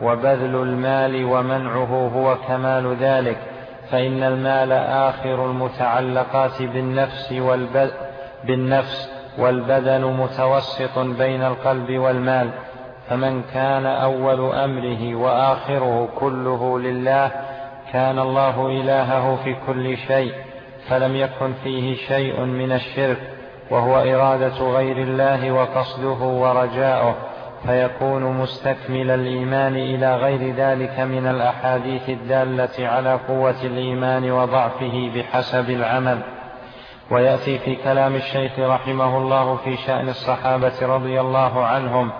وبذل المال ومنعه هو كمال ذلك فإن المال آخر المتعلقات بالنفس, بالنفس والبدن متوسط بين القلب والمال فمن كان أول أمره وآخره كله لله كان الله إلهه في كل شيء فلم يكن فيه شيء من الشرك وهو إرادة غير الله وقصده ورجاؤه فيكون مستكمل الإيمان إلى غير ذلك من الأحاديث الدالة على قوة الإيمان وضعفه بحسب العمل. ويأتي في كلام الشيخ رحمه الله في شأن الصحابة رضي الله عنهم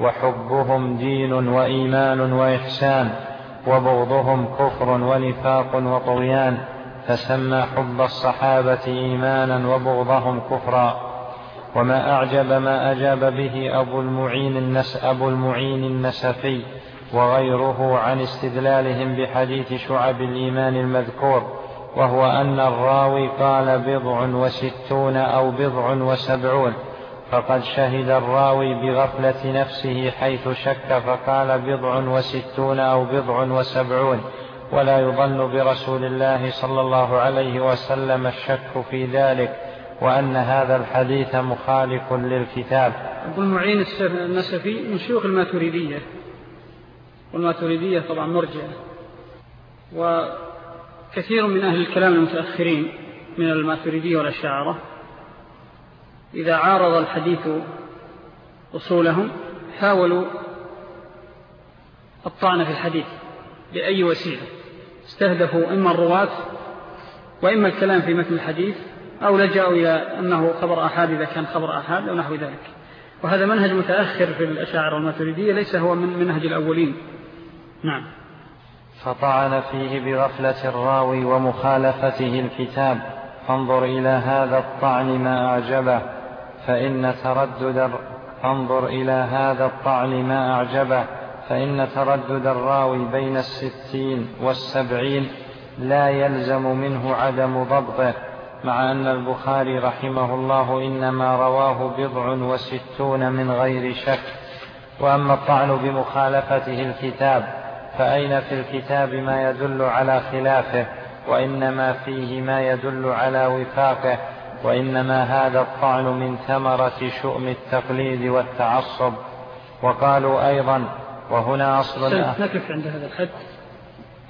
وحبهم دين وإيمان وإحسان وبغضهم كفر ونفاق وطغيان فسمى حب الصحابة إيمانا وبغضهم كفرا. وما أعجب ما أجاب به أبو المعين, النس أبو المعين النسفي وغيره عن استدلالهم بحديث شعب الإيمان المذكور. وهو أن الراوي قال بضع وستون أو بضع وسبعون فقد شهد الراوي بغفلة نفسه حيث شك فقال بضع وستون أو بضع وسبعون. ولا يظن برسول الله صلى الله عليه وسلم الشك في ذلك وأن هذا الحديث مخالف للكتاب. أبو المعين النسفي من شيوخ الماتريدية والماتريدية طبعا مرجعة وكثير من أهل الكلام المتأخرين من الماتريدية والأشاعرة إذا عارض الحديث أصولهم حاولوا الطعن في الحديث بأي وسيلة؟ استهدفوا إما الرواة وإما الكلام في مثل الحديث أو لجأوا إلى أنه خبر أحاد إذا كان خبر أحاد أو نحو ذلك. وهذا منهج متأخر في الأشاعر والماتريدية ليس هو من منهج الأولين. نعم. فطعن فيه بغفلة الراوي ومخالفته الكتاب. فانظر إلى هذا الطعن ما أعجبه. فإن تردد فانظر إلى هذا الطعن ما أعجبه. فإن تردد الراوي بين الستين والسبعين لا يلزم منه عدم ضبطه مع أن البخاري رحمه الله إنما رواه بضع وستون من غير شك. وأما الطعن بمخالفته الكتاب فأين في الكتاب ما يدل على خلافه؟ وإنما فيه ما يدل على وفاقه وإنما هذا الطعن من ثمرة شؤم التقليد والتعصب. وقالوا أيضا وهنا أصل نقف عند هذا الحد؟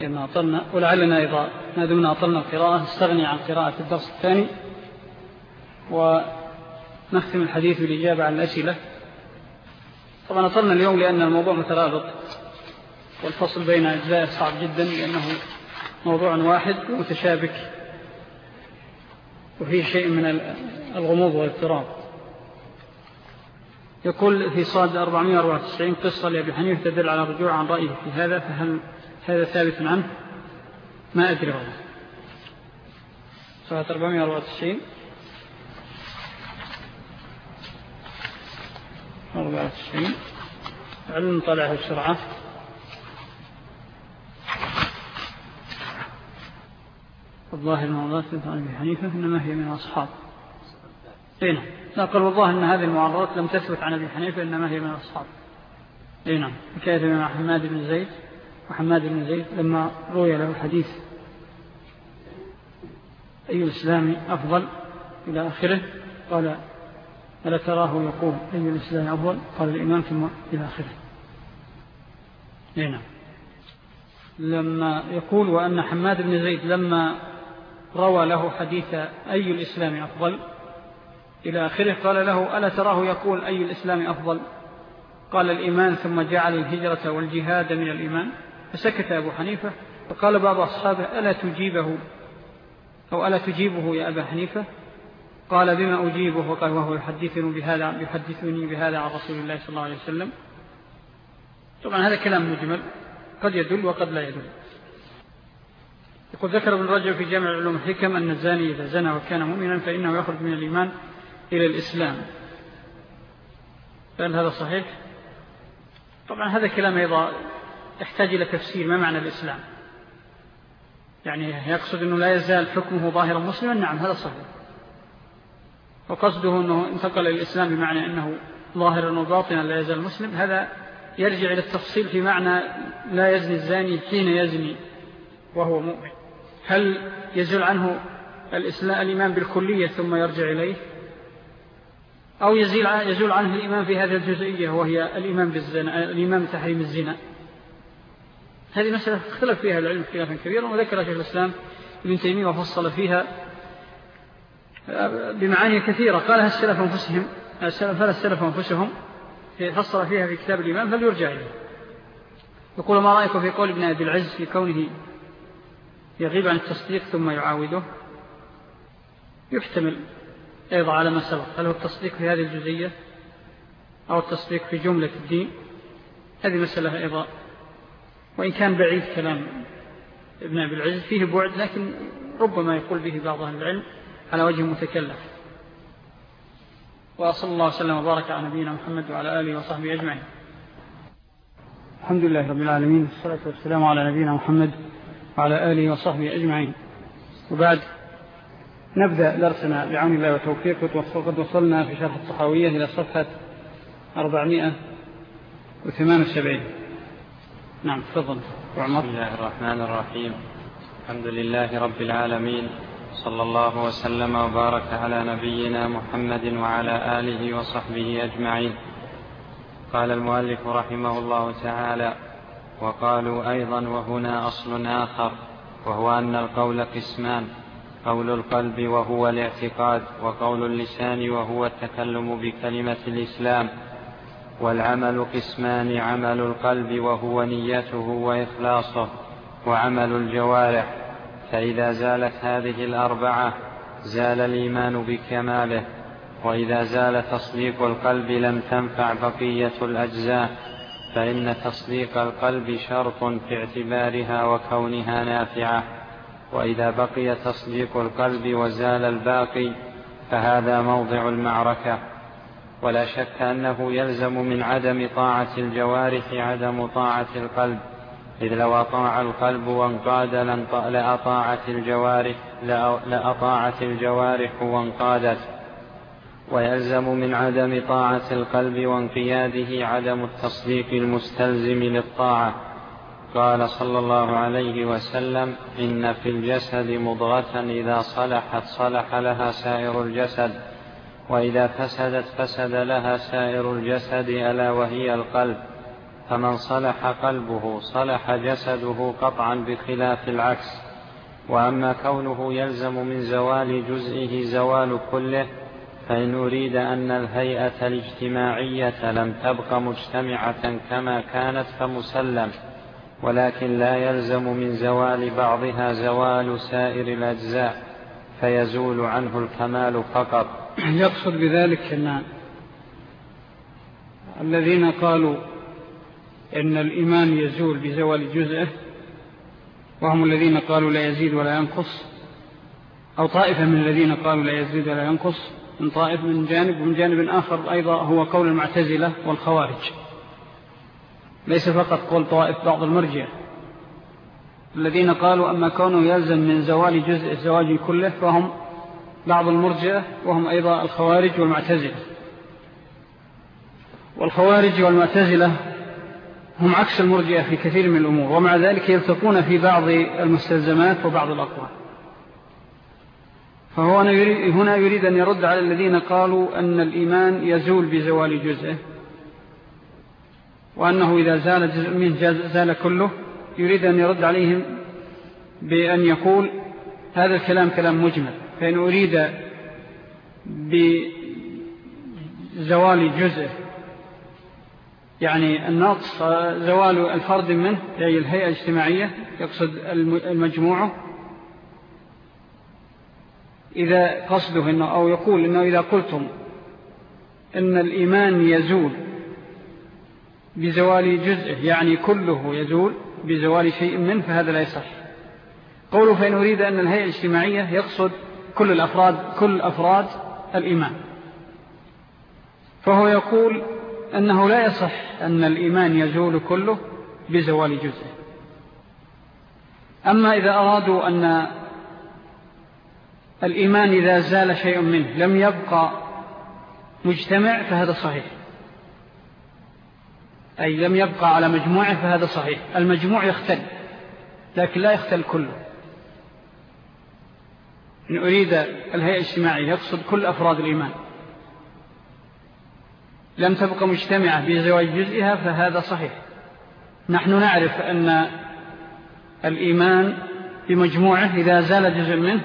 لما أطلنا ولعلنا إذا ما دمنا أطلنا القراءة نستغني عن قراءة الدرس الثاني. ونختم الحديث بالإجابة عن الأسئلة. طبعا أطلنا اليوم لأن الموضوع مترابط. والفصل بين أجزاء صعب جدا لأنه موضوع واحد متشابك وفيه شيء من الغموض والاضطراب. يقول في صاد 494 قصة لأبي حنيفة تدل على الرجوع عن رأيه في هذا فهل هذا ثابت عنه؟ ما أدري والله. صفحة 494 94 علم طلعه بسرعة. الظاهر المعارضات عن أبي حنيفة إنما هي من أصحاب. إيه نعم. قال والله أن هذه المعارضات لم تثبت عن أبي حنيفة إنما هي من أصحاب. إيه نعم. حكاية مع حماد بن زيد وحماد بن زيد لما روي له الحديث أي الإسلام أفضل إلى آخره قال ألا تراه يقول أي الإسلام أفضل؟ قال الإيمان ثم إلى آخره. إيه نعم. لما يقول وأن حماد بن زيد لما روى له حديث أي الإسلام أفضل؟ إلى آخره قال له ألا تراه يقول أي الإسلام أفضل؟ قال الإيمان ثم جعل الهجرة والجهاد من الإيمان. فسكت أبو حنيفة فقال بعض أصحابه ألا تجيبه؟ أو ألا تجيبه يا أبا حنيفة؟ قال بما أجيبه؟ وقال وهو يحدثني بهذا, يحدثني بهذا عن رسول الله صلى الله عليه وسلم. طبعا هذا كلام مجمل قد يدل وقد لا يدل. يقول ذكر ابن رجب في جامع العلوم الحكم أن الزاني إذا زنى وكان مؤمنا فإنه يخرج من الإيمان إلى الإسلام. فهل هذا صحيح؟ طبعا هذا كلام أيضا يحتاج إلى تفسير ما معنى الإسلام؟ يعني يقصد أنه لا يزال حكمه ظاهرا مسلما؟ نعم هذا صحيح. وقصده أنه انتقل الإسلام بمعنى أنه ظاهرا وباطنا لا يزال مسلم. هذا يرجع إلى التفصيل في معنى لا يزني الزاني حين يزني وهو مؤمن. هل يزول عنه الإيمان بالكلية ثم يرجع إليه؟ أو يزول عنه الإيمان في هذه الجزئية وهي الإيمان, بالزنا الإيمان بتحريم الزنا. هذه مسألة اختلف فيها العلم خلافا كبيرا وذكر شيخ الإسلام ابن تيمية وفصل فيها بمعاني كثيرة. قالها السلف أنفسهم فلا السلف أنفسهم؟ فصل فيها في كتاب الإيمان فليرجع إليه. يقول ما رأيكم في قول ابن أبي العز في كونه يغيب عن التصديق ثم يعاوده. يحتمل أيضا على ما سبق. هل هو التصديق في هذه الجزئية أو التصديق في جملة الدين؟ هذه مسألة أيضا. وإن كان بعيد كلام ابن أبي العز فيه بعد لكن ربما يقول به بعض أهل العلم على وجه متكلف. وأصل الله وسلم وبارك على نبينا محمد وعلى آله وصحبه أجمعين. الحمد لله رب العالمين والصلاة والسلام على نبينا محمد وعلى آله وصحبه أجمعين. وبعد نبدأ درسنا بعون الله وتوفيقه. وقد وصلنا في شرح الصحاوية إلى صفحة 478 نعم تفضل. بسم الله الرحمن الرحيم. الحمد لله رب العالمين. صلى الله وسلم وبارك على نبينا محمد وعلى آله وصحبه أجمعين. قال المؤلف رحمه الله تعالى وقالوا أيضا وهنا أصل آخر وهو أن القول قسمان قول القلب وهو الاعتقاد وقول اللسان وهو التكلم بكلمة الإسلام والعمل قسمان عمل القلب وهو نيته وإخلاصه وعمل الجوارح فإذا زالت هذه الأربعة زال الإيمان بكماله وإذا زال تصديق القلب لم تنفع بقية الأجزاء. فإن تصديق القلب شرط في اعتبارها وكونها نافعة وإذا بقي تصديق القلب وزال الباقي فهذا موضع المعركة. ولا شك أنه يلزم من عدم طاعة الجوارح عدم طاعة القلب. إذ لو أطاع القلب وانقاد لأطاعت الجوارح لأطاعت الجوارح وانقادت. ويلزم من عدم طاعة القلب وانقياده عدم التصديق المستلزم للطاعة. قال صلى الله عليه وسلم إن في الجسد مضغة إذا صلحت صلح لها سائر الجسد. وإذا فسدت فسد لها سائر الجسد ألا وهي القلب. فمن صلح قلبه صلح جسده قطعا بخلاف العكس. وأما كونه يلزم من زوال جزئه زوال كله فإن أريد أن الهيئة الاجتماعية لم تبق مجتمعة كما كانت فمسلم ولكن لا يلزم من زوال بعضها زوال سائر الأجزاء فيزول عنه الكمال فقط. يقصد بذلك أن الذين قالوا إن الإيمان يزول بزوال جزءه وهم الذين قالوا لا يزيد ولا ينقص أو طائفة من الذين قالوا لا يزيد ولا ينقص من طائف من جانب ومن جانب آخر أيضا هو قول المعتزلة والخوارج. ليس فقط قول طوائف بعض المرجع. الذين قالوا أما كونه يلزم من زوال جزء الزواج كله فهم بعض المرجع وهم أيضا الخوارج والمعتزلة. والخوارج والمعتزلة هم عكس المرجئة في كثير من الأمور ومع ذلك يلتقون في بعض المستلزمات وبعض الأقوال. فهو هنا يريد أن يرد على الذين قالوا أن الإيمان يزول بزوال جزءه وأنه إذا زال جزء منه زال كله يريد أن يرد عليهم بأن يقول هذا الكلام كلام مجمل. فإن أريد بزوال جزء يعني النقص زوال الفرد منه يعني الهيئة الاجتماعية يقصد المجموعة إذا قصده إنه أو يقول إنه إذا قلتم إن الإيمان يزول بزوال جزءه يعني كله يزول بزوال شيء منه فهذا لا يصح. قوله فإن أريد أن الهيئة الاجتماعية يقصد كل الأفراد كل أفراد الإيمان. فهو يقول أنه لا يصح أن الإيمان يزول كله بزوال جزءه أما إذا أرادوا أن الإيمان إذا زال شيء منه لم يبقى مجتمع فهذا صحيح. أي لم يبقى على مجموعة فهذا صحيح. المجموع يختل لكن لا يختل كله. إن أريد الهيئة الاجتماعية يقصد كل أفراد الإيمان. لم تبقى مجتمعة بزواج جزئها فهذا صحيح. نحن نعرف أن الإيمان بمجموعة إذا زال جزء منه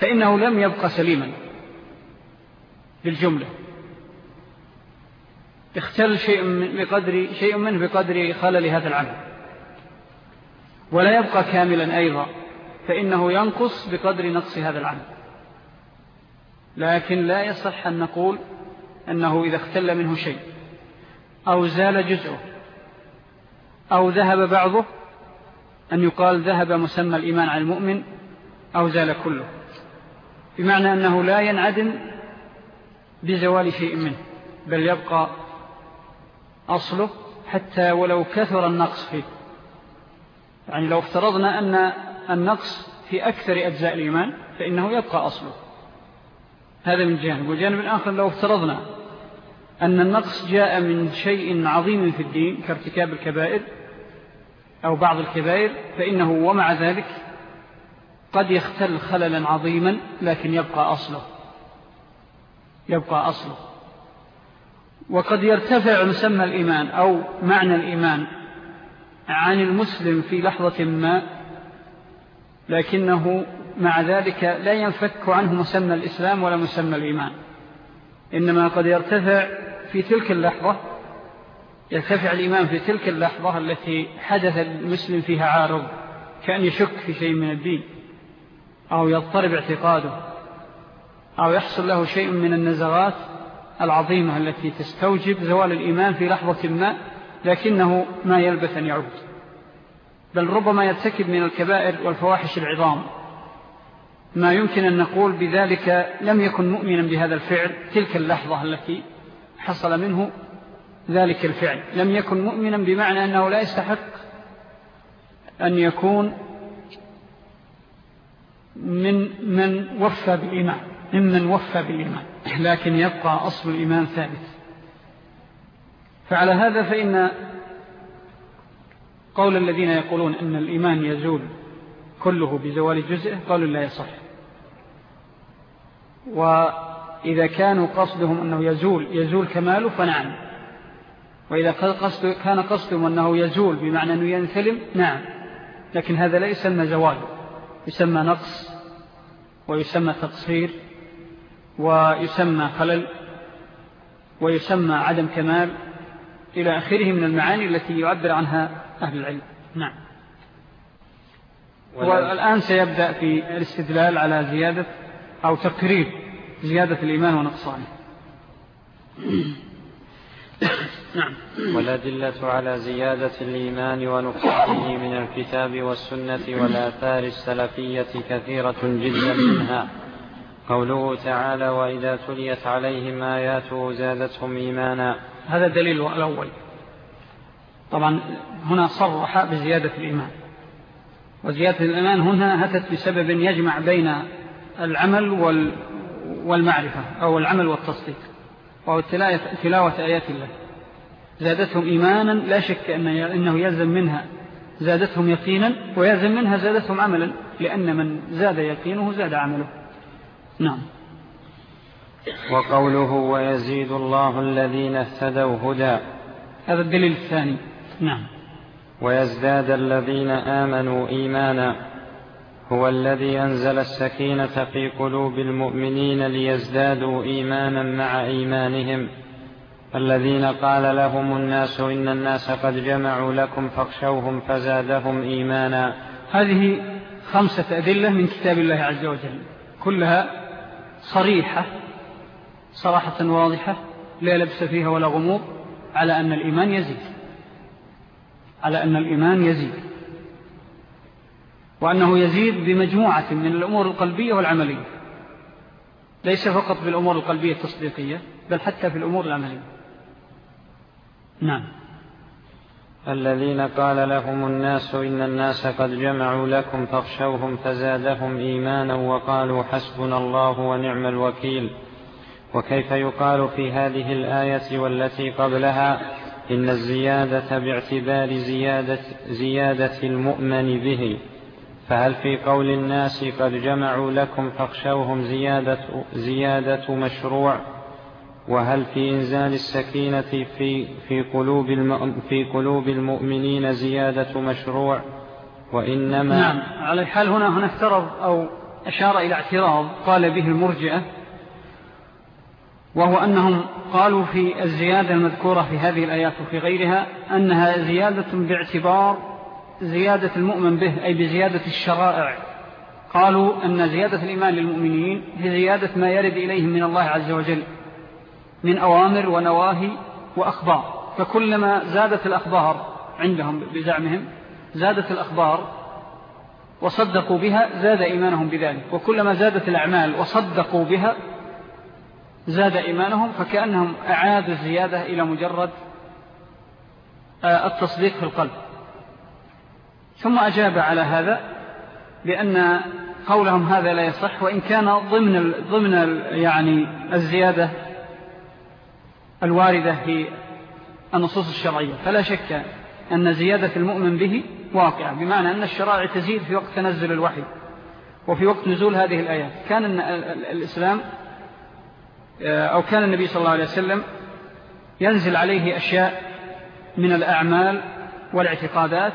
فإنه لم يبقى سليما بالجملة اختل شيء, من بقدر شيء منه بقدر خلل هذا العمل. ولا يبقى كاملا أيضا فإنه ينقص بقدر نقص هذا العمل. لكن لا يصح أن نقول أنه إذا اختل منه شيء أو زال جزءه أو ذهب بعضه أن يقال ذهب مسمى الإيمان على المؤمن أو زال كله. بمعنى أنه لا ينعدم بزوال شيء منه بل يبقى أصله حتى ولو كثر النقص فيه. يعني لو افترضنا أن النقص في أكثر أجزاء الإيمان فإنه يبقى أصله. هذا من جانب وجانب آخر لو افترضنا أن النقص جاء من شيء عظيم في الدين كارتكاب الكبائر أو بعض الكبائر فإنه ومع ذلك قد يختل خللا عظيما لكن يبقى أصله. يبقى أصله. وقد يرتفع مسمى الإيمان أو معنى الإيمان عن المسلم في لحظة ما لكنه مع ذلك لا ينفك عنه مسمى الإسلام ولا مسمى الإيمان. إنما قد يرتفع في تلك اللحظة يرتفع الإيمان في تلك اللحظة التي حدث المسلم فيها عارض كأن يشك في شيء من الدين. أو يضطرب اعتقاده أو يحصل له شيء من النزغات العظيمة التي تستوجب زوال الإيمان في لحظة ما لكنه ما يلبث أن يعود. بل ربما يرتكب من الكبائر والفواحش العظام. ما يمكن أن نقول بذلك لم يكن مؤمنا بهذا الفعل تلك اللحظة التي حصل منه ذلك الفعل. لم يكن مؤمنا بمعنى أنه لا يستحق أن يكون من من وفى بالإيمان ممن وفى بالإيمان لكن يبقى أصل الإيمان ثابت. فعلى هذا فإن قول الذين يقولون أن الإيمان يزول كله بزوال جزء قالوا لا يصح. وإذا كانوا قصدهم أنه يزول يزول كماله فنعم. وإذا كان قصدهم أنه يزول بمعنى أنه ينثلم نعم. لكن هذا لا يسمى زوال يسمى نقص ويسمى تقصير ويسمى خلل ويسمى عدم كمال إلى آخره من المعاني التي يعبر عنها أهل العلم. نعم. والآن سيبدأ في الاستدلال على زيادة أو تقرير زيادة الإيمان ونقصانه. نعم. والأدلة على زيادة الإيمان ونقصانه من الكتاب والسنة والآثار السلفية كثيرة جدا منها. قوله تعالى وإذا تليت عليهم آياته زادتهم إيمانا. هذا الدليل الأول. طبعا هنا صرح بزيادة الإيمان. وزيادة الإيمان هنا هتت بسبب يجمع بين العمل والمعرفة أو العمل والتصديق. وهو تلاوة آيات الله. زادتهم إيمانا لا شك أنه يلزم منها زادتهم يقينا ويلزم منها زادتهم عملا لأن من زاد يقينه زاد عمله. نعم. وقوله ويزيد الله الذين اهتدوا هدى. هذا الدليل الثاني. نعم. ويزداد الذين آمنوا إيمانا. هو الذي أنزل السكينة في قلوب المؤمنين ليزدادوا إيمانا مع إيمانهم. الذين قال لهم الناس إن الناس قد جمعوا لكم فاخشوهم فزادهم إيمانا. هذه خمسة أدلة من كتاب الله عز وجل كلها صريحة صراحة واضحة لا لبس فيها ولا غموض على أن الإيمان يزيد على أن الإيمان يزيد. وأنه يزيد بمجموعة من الأمور القلبية والعملية. ليس فقط بالأمور القلبية التصديقية بل حتى في الأمور العملية. نعم. الذين قال لهم الناس إن الناس قد جمعوا لكم فاخشوهم فزادهم إيمانا وقالوا حسبنا الله ونعم الوكيل. وكيف يقال في هذه الآية والتي قبلها؟ إن الزيادة باعتبار زيادة, زيادة المؤمن به. فهل في قول الناس قد جمعوا لكم فاخشوهم زيادة, زيادة مشروع؟ وهل في إنزال السكينة في, في, قلوب في قلوب المؤمنين زيادة مشروع؟ وإنما نعم على الحال هنا هنا افترض أو أشار إلى اعتراض قال به المرجئة وهو أنهم قالوا في الزيادة المذكورة في هذه الآيات وفي غيرها أنها زيادة باعتبار زيادة المؤمن به أي بزيادة الشرائع. قالوا أن زيادة الإيمان للمؤمنين هي زيادة ما يرد إليهم من الله عز وجل من أوامر ونواهي وأخبار. فكلما زادت الأخبار عندهم بزعمهم زادت الأخبار وصدقوا بها زاد إيمانهم بذلك. وكلما زادت الأعمال وصدقوا بها زاد إيمانهم فكأنهم أعادوا الزيادة إلى مجرد آه، التصديق في القلب. ثم أجاب على هذا بأن قولهم هذا لا يصح وإن كان ضمن ضمن يعني الزيادة الواردة في النصوص الشرعية. فلا شك أن زيادة المؤمن به واقعة بمعنى أن الشرائع تزيد في وقت تنزل الوحي وفي وقت نزول هذه الآيات. كان الإسلام آه، أو كان النبي صلى الله عليه وسلم ينزل عليه أشياء من الأعمال والإعتقادات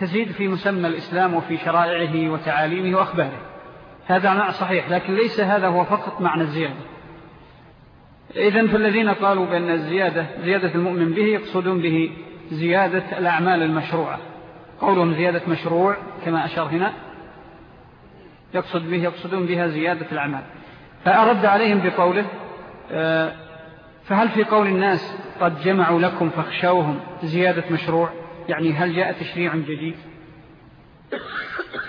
تزيد في مسمى الإسلام وفي شرائعه وتعاليمه وأخباره. هذا معنى صحيح لكن ليس هذا هو فقط معنى الزيادة. إذن فالذين قالوا بأن الزيادة زيادة المؤمن به يقصدون به زيادة الأعمال المشروعة. قولهم زيادة مشروع كما أشار هنا يقصد به يقصدون بها زيادة الأعمال. فأرد عليهم بقوله آه، فهل في قول الناس قد جمعوا لكم فاخشوهم زيادة مشروع؟ يعني هل جاء تشريع جديد؟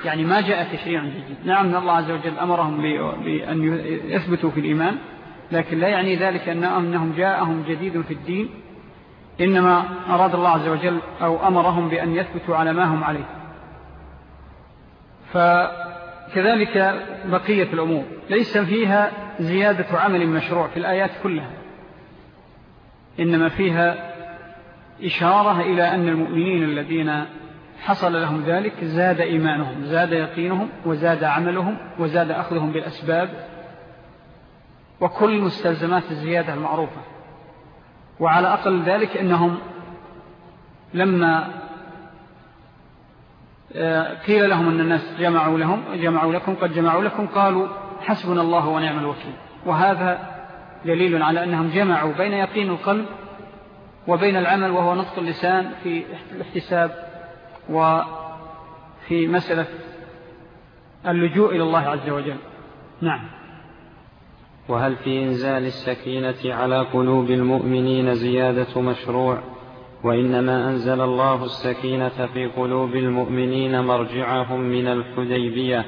يعني ما جاء تشريع جديد. نعم الله عز وجل أمرهم بأن يثبتوا في الإيمان لكن لا يعني ذلك أنهم جاءهم جديد في الدين إنما أراد الله عز وجل أو أمرهم بأن يثبتوا على ما هم عليه. فكذلك بقية الأمور. ليس فيها زيادة عمل مشروع في الآيات كلها إنما فيها إشارة إلى أن المؤمنين الذين حصل لهم ذلك زاد إيمانهم زاد يقينهم وزاد عملهم وزاد أخذهم بالأسباب وكل مستلزمات الزيادة المعروفة. وعلى أقل ذلك أنهم لما آه، قيل لهم أن الناس جمعوا, لهم جمعوا لكم قد جمعوا لكم قالوا حسبنا الله ونعم الوكيل. وهذا دليل على أنهم جمعوا بين يقين القلب وبين العمل وهو نطق اللسان في الاحتساب وفي مسألة اللجوء إلى الله عز وجل. نعم. وهل في إنزال السكينة على قلوب المؤمنين زيادة مشروع؟ وإنما أنزل الله السكينة في قلوب المؤمنين مرجعهم من الحديبية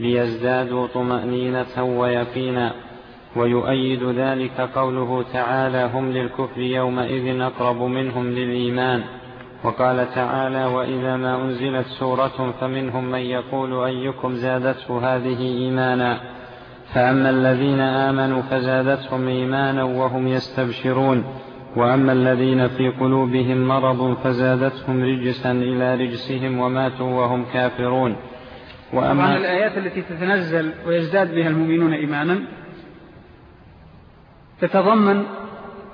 ليزدادوا طمأنينة ويقينا. ويؤيد ذلك قوله تعالى هم للكفر يومئذ أقرب منهم للإيمان وقال تعالى وإذا ما أنزلت سورة فمنهم من يقول أيكم زادته هذه إيمانا؟ فأما الذين آمنوا فزادتهم إيمانا وهم يستبشرون. وأما الذين في قلوبهم مرض فزادتهم رجسا إلى رجسهم وماتوا وهم كافرون. وأما الآيات التي تتنزل ويزداد بها المؤمنون إيمانا تتضمن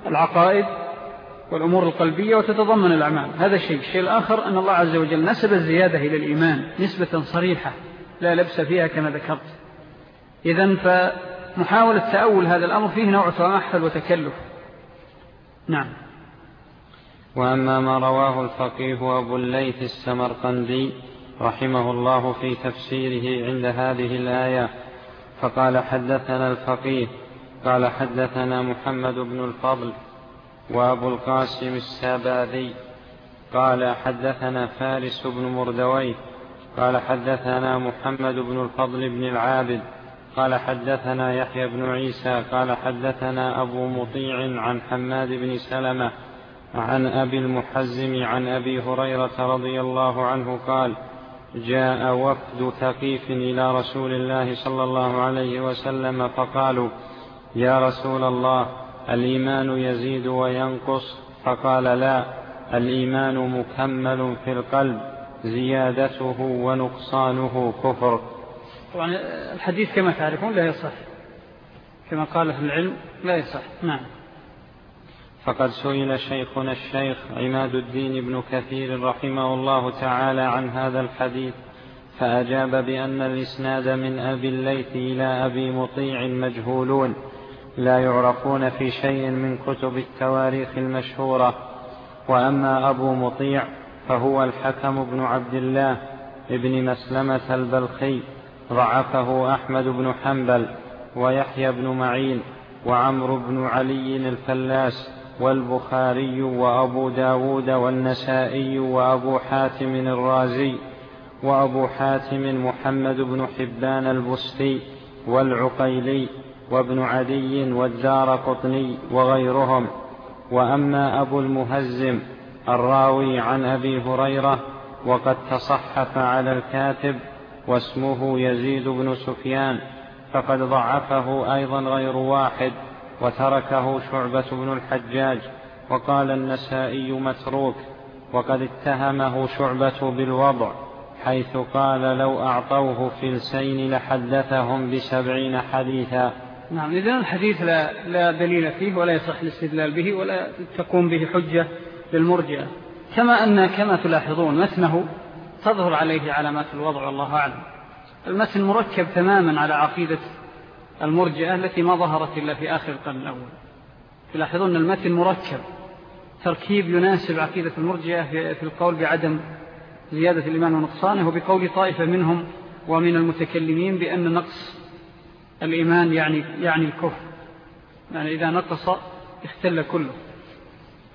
العقائد والأمور القلبية وتتضمن الأعمال. هذا الشيء. الشيء الآخر أن الله عز وجل نسب الزيادة إلى الإيمان نسبة صريحة لا لبس فيها كما ذكرت. إذن فمحاولة تأول هذا الأمر فيه نوع تمحل وتكلف. نعم. وأما ما رواه الفقيه أبو الليث السمرقندي رحمه الله في تفسيره عند هذه الآية فقال حدثنا الفقيه قال حدثنا محمد بن الفضل وأبو القاسم الساباذي قال حدثنا فارس بن مردويه قال حدثنا محمد بن الفضل بن العابد قال حدثنا يحيى بن عيسى قال حدثنا أبو مطيع عن حماد بن سلمة عن أبي المحزم عن أبي هريرة رضي الله عنه قال جاء وفد ثقيف إلى رسول الله صلى الله عليه وسلم فقالوا يا رسول الله الإيمان يزيد وينقص. فقال لا الإيمان مكمل في القلب زيادته ونقصانه كفر. طبعا الحديث كما تعرفون لا يصح كما قال في العلم لا يصح. نعم. فقد سئل شيخنا الشيخ عماد الدين بن كثير رحمه الله تعالى عن هذا الحديث فأجاب بأن الإسناد من أبي الليث إلى أبي مطيع مجهولون. لا يعرفون في شيء من كتب التواريخ المشهورة وأما أبو مطيع فهو الحكم بن عبد الله ابن مسلمة البلخي ضعفه أحمد بن حنبل ويحيى بن معين وعمرو بن علي الفلاس والبخاري وأبو داود والنسائي وأبو حاتم الرازي وأبو حاتم محمد بن حبان البستي والعقيلي وابن عدي والدار قطني وغيرهم. وأما أبو المهزم الراوي عن أبي هريرة وقد تصحف على الكاتب واسمه يزيد بن سفيان فقد ضعفه أيضا غير واحد وتركه شعبة بن الحجاج وقال النسائي متروك وقد اتهمه شعبة بالوضع حيث قال لو أعطوه فلسين لحدثهم بسبعين حديثا. نعم إذن الحديث لا, لا دليل فيه ولا يصح الاستدلال به ولا تقوم به حجة للمرجئة. كما أن كما تلاحظون متنه تظهر عليه علامات الوضع والله أعلم. المتن مركب تماما على عقيدة المرجئة التي ما ظهرت إلا في آخر القرن الأول. تلاحظون المتن مركب. تركيب يناسب عقيدة المرجئة في القول بعدم زيادة الإيمان ونقصانه وبقول طائفة منهم ومن المتكلمين بأن نقص الإيمان يعني, يعني الكفر. يعني إذا نقص اختل كله.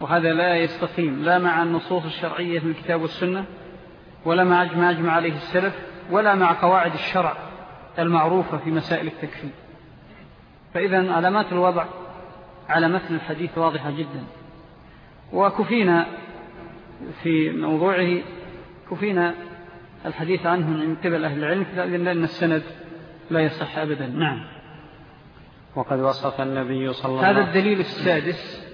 وهذا لا يستقيم. لا مع النصوص الشرعية من الكتاب والسنة ولا مع ما أجمع عليه السلف ولا مع قواعد الشرع المعروفة في مسائل التكفير. فإذا علامات الوضع على متن الحديث واضحة جدا. وكفينا في موضوعه كفينا الحديث عنه من قبل أهل العلم لأن السند لا يصح أبدا. نعم. وقد وصف النبي صلى الله عليه وسلم هذا الدليل السادس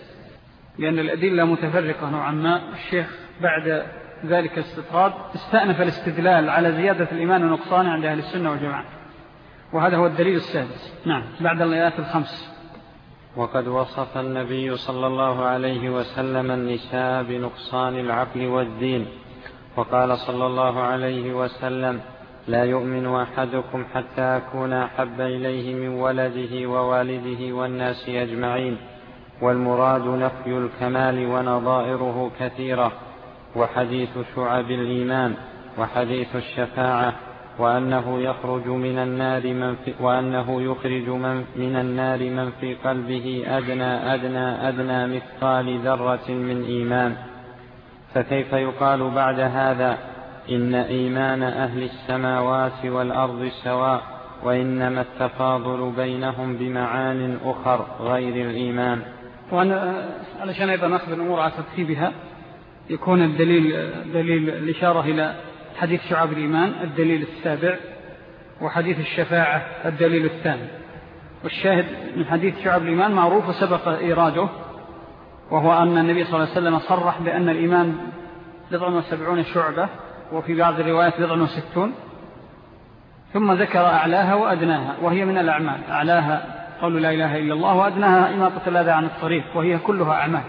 لأن الأدلة متفرقة نوعا ما. الشيخ بعد ذلك الاستطراد استأنف الاستدلال على زيادة الإيمان ونقصان عند أهل السنة والجماعة. وهذا هو الدليل السادس. نعم. بعد الآيات الخمس. وقد وصف النبي صلى الله عليه وسلم النساء بنقصان العقل والدين. وقال صلى الله عليه وسلم لا يؤمن أحدكم حتى أكون أحب إليه من ولده ووالده والناس أجمعين والمراد نفي الكمال ونظائره كثيرة وحديث شعب الإيمان وحديث الشفاعة وأنه يخرج من النار من في وأنه يخرج من, من النار من في قلبه أدنى أدنى أدنى مثقال ذرة من إيمان. فكيف يقال بعد هذا؟ إن إيمان أهل السماوات والأرض سواء وإنما التفاضل بينهم بمعان أخر غير الإيمان. وأنا علشان أيضا نأخذ الأمور على ترتيبها يكون الدليل دليل الإشارة إلى حديث شعب الإيمان الدليل السابع وحديث الشفاعة الدليل الثاني. والشاهد من حديث شعب الإيمان معروف وسبق إيراده وهو أن النبي صلى الله عليه وسلم صرح بأن الإيمان بضع وسبعون شعبة وفي بعض الروايات بضع وستون. ثم ذكر أعلاها وأدناها وهي من الأعمال. أعلاها قول لا إله إلا الله وأدناها إماطة الأذى عن الطريق وهي كلها أعمال.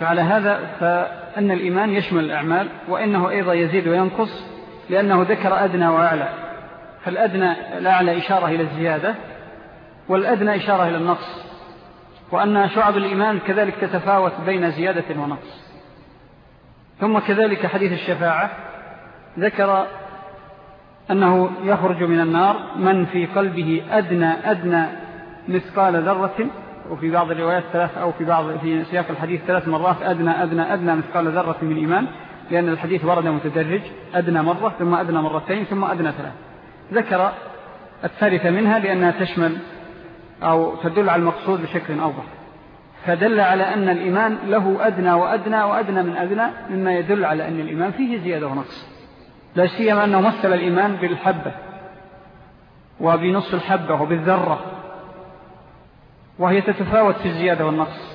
فعلى هذا فأن الإيمان يشمل الأعمال وإنه أيضا يزيد وينقص لأنه ذكر أدنى وأعلى. فالأدنى الأعلى إشارة إلى الزيادة والأدنى إشارة إلى النقص. وأن شعب الإيمان كذلك تتفاوت بين زيادة ونقص. ثم كذلك حديث الشفاعة. ذكر أنه يخرج من النار من في قلبه أدنى أدنى مثقال ذرة وفي بعض الروايات ثلاث أو في بعض في سياق الحديث ثلاث مرات أدنى أدنى أدنى مثقال ذرة من إيمان لأن الحديث ورد متدرج أدنى مرة ثم أدنى مرتين ثم أدنى ثلاث. ذكر الثالثة منها لأنها تشمل أو تدل على المقصود بشكل أوضح. فدل على أن الإيمان له أدنى وأدنى وأدنى من أدنى مما يدل على أن الإيمان فيه زيادة ونقص. لا سيما أنه مثل الإيمان بالحبة وبنص الحبة وبالذرة وهي تتفاوت في الزيادة والنقص.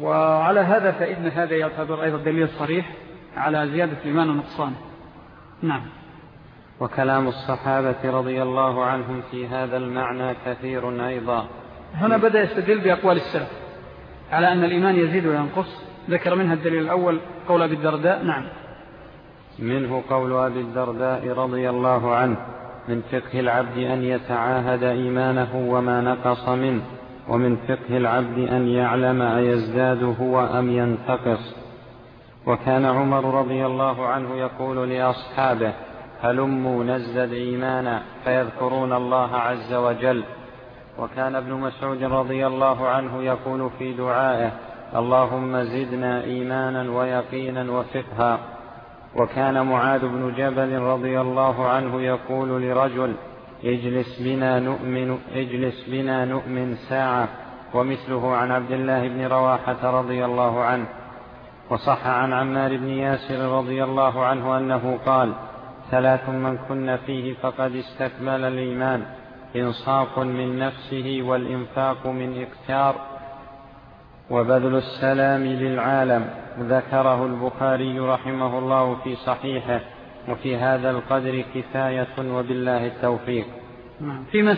وعلى هذا فإن هذا يعتبر أيضا دليل صريح على زيادة الإيمان ونقصانه نعم. وكلام الصحابة رضي الله عنهم في هذا المعنى كثير أيضا. هنا بدأ يستدل بأقوال السلف على أن الإيمان يزيد وينقص. ذكر منها الدليل الأول قول أبي الدرداء. نعم. منه قول أبي الدرداء رضي الله عنه من فقه العبد أن يتعاهد إيمانه وما نقص منه ومن فقه العبد أن يعلم أيزداد هو أم ينتقص. وكان عمر رضي الله عنه يقول لأصحابه هلموا نزدد إيمانا فيذكرون الله عز وجل. وكان ابن مسعود رضي الله عنه يقول في دعائه اللهم زدنا إيمانا ويقينا وفقها. وكان معاذ بن جبل رضي الله عنه يقول لرجل اجلس بنا نؤمن اجلس بنا نؤمن ساعة. ومثله عن عبد الله بن رواحة رضي الله عنه. وصح عن عمار بن ياسر رضي الله عنه أنه قال ثلاث من كن فيه فقد استكمل الإيمان. إنصاف من نفسه والإنفاق من إكثار وبذل السلام للعالم ذكره البخاري رحمه الله في صحيحه وفي هذا القدر كفاية وبالله التوفيق نعم. فيما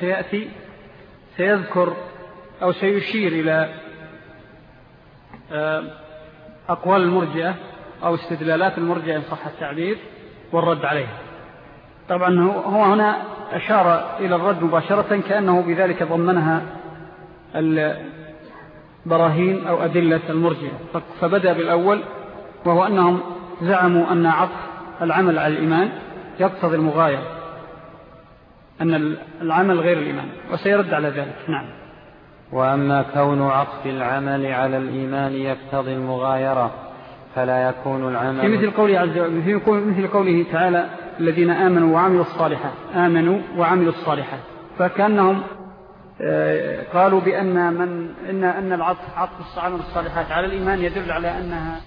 سيأتي سيذكر أو سيشير إلى آه، أقوال المرجئة أو استدلالات المرجئة إن صح التعبير والرد عليها طبعا هو هنا أشار إلى الرد مباشرة كأنه بذلك ضمنها البراهين أو أدلة المرجئة فبدأ بالأول وهو أنهم زعموا أن عطف العمل على الإيمان يقتضي المغاير أن العمل غير الإيمان وسيرد على ذلك. نعم. وأما كون عطف العمل على الإيمان يقتضي المغايرة فلا يكون العمل في مثل قوله عز وجل في مثل قوله تعالى الذين آمنوا وعملوا الصالحات. آمنوا وعملوا الصالحات. فكأنهم آه، قالوا بأن من إن أن العطف عطف الصالحات على الإيمان يدل على أنها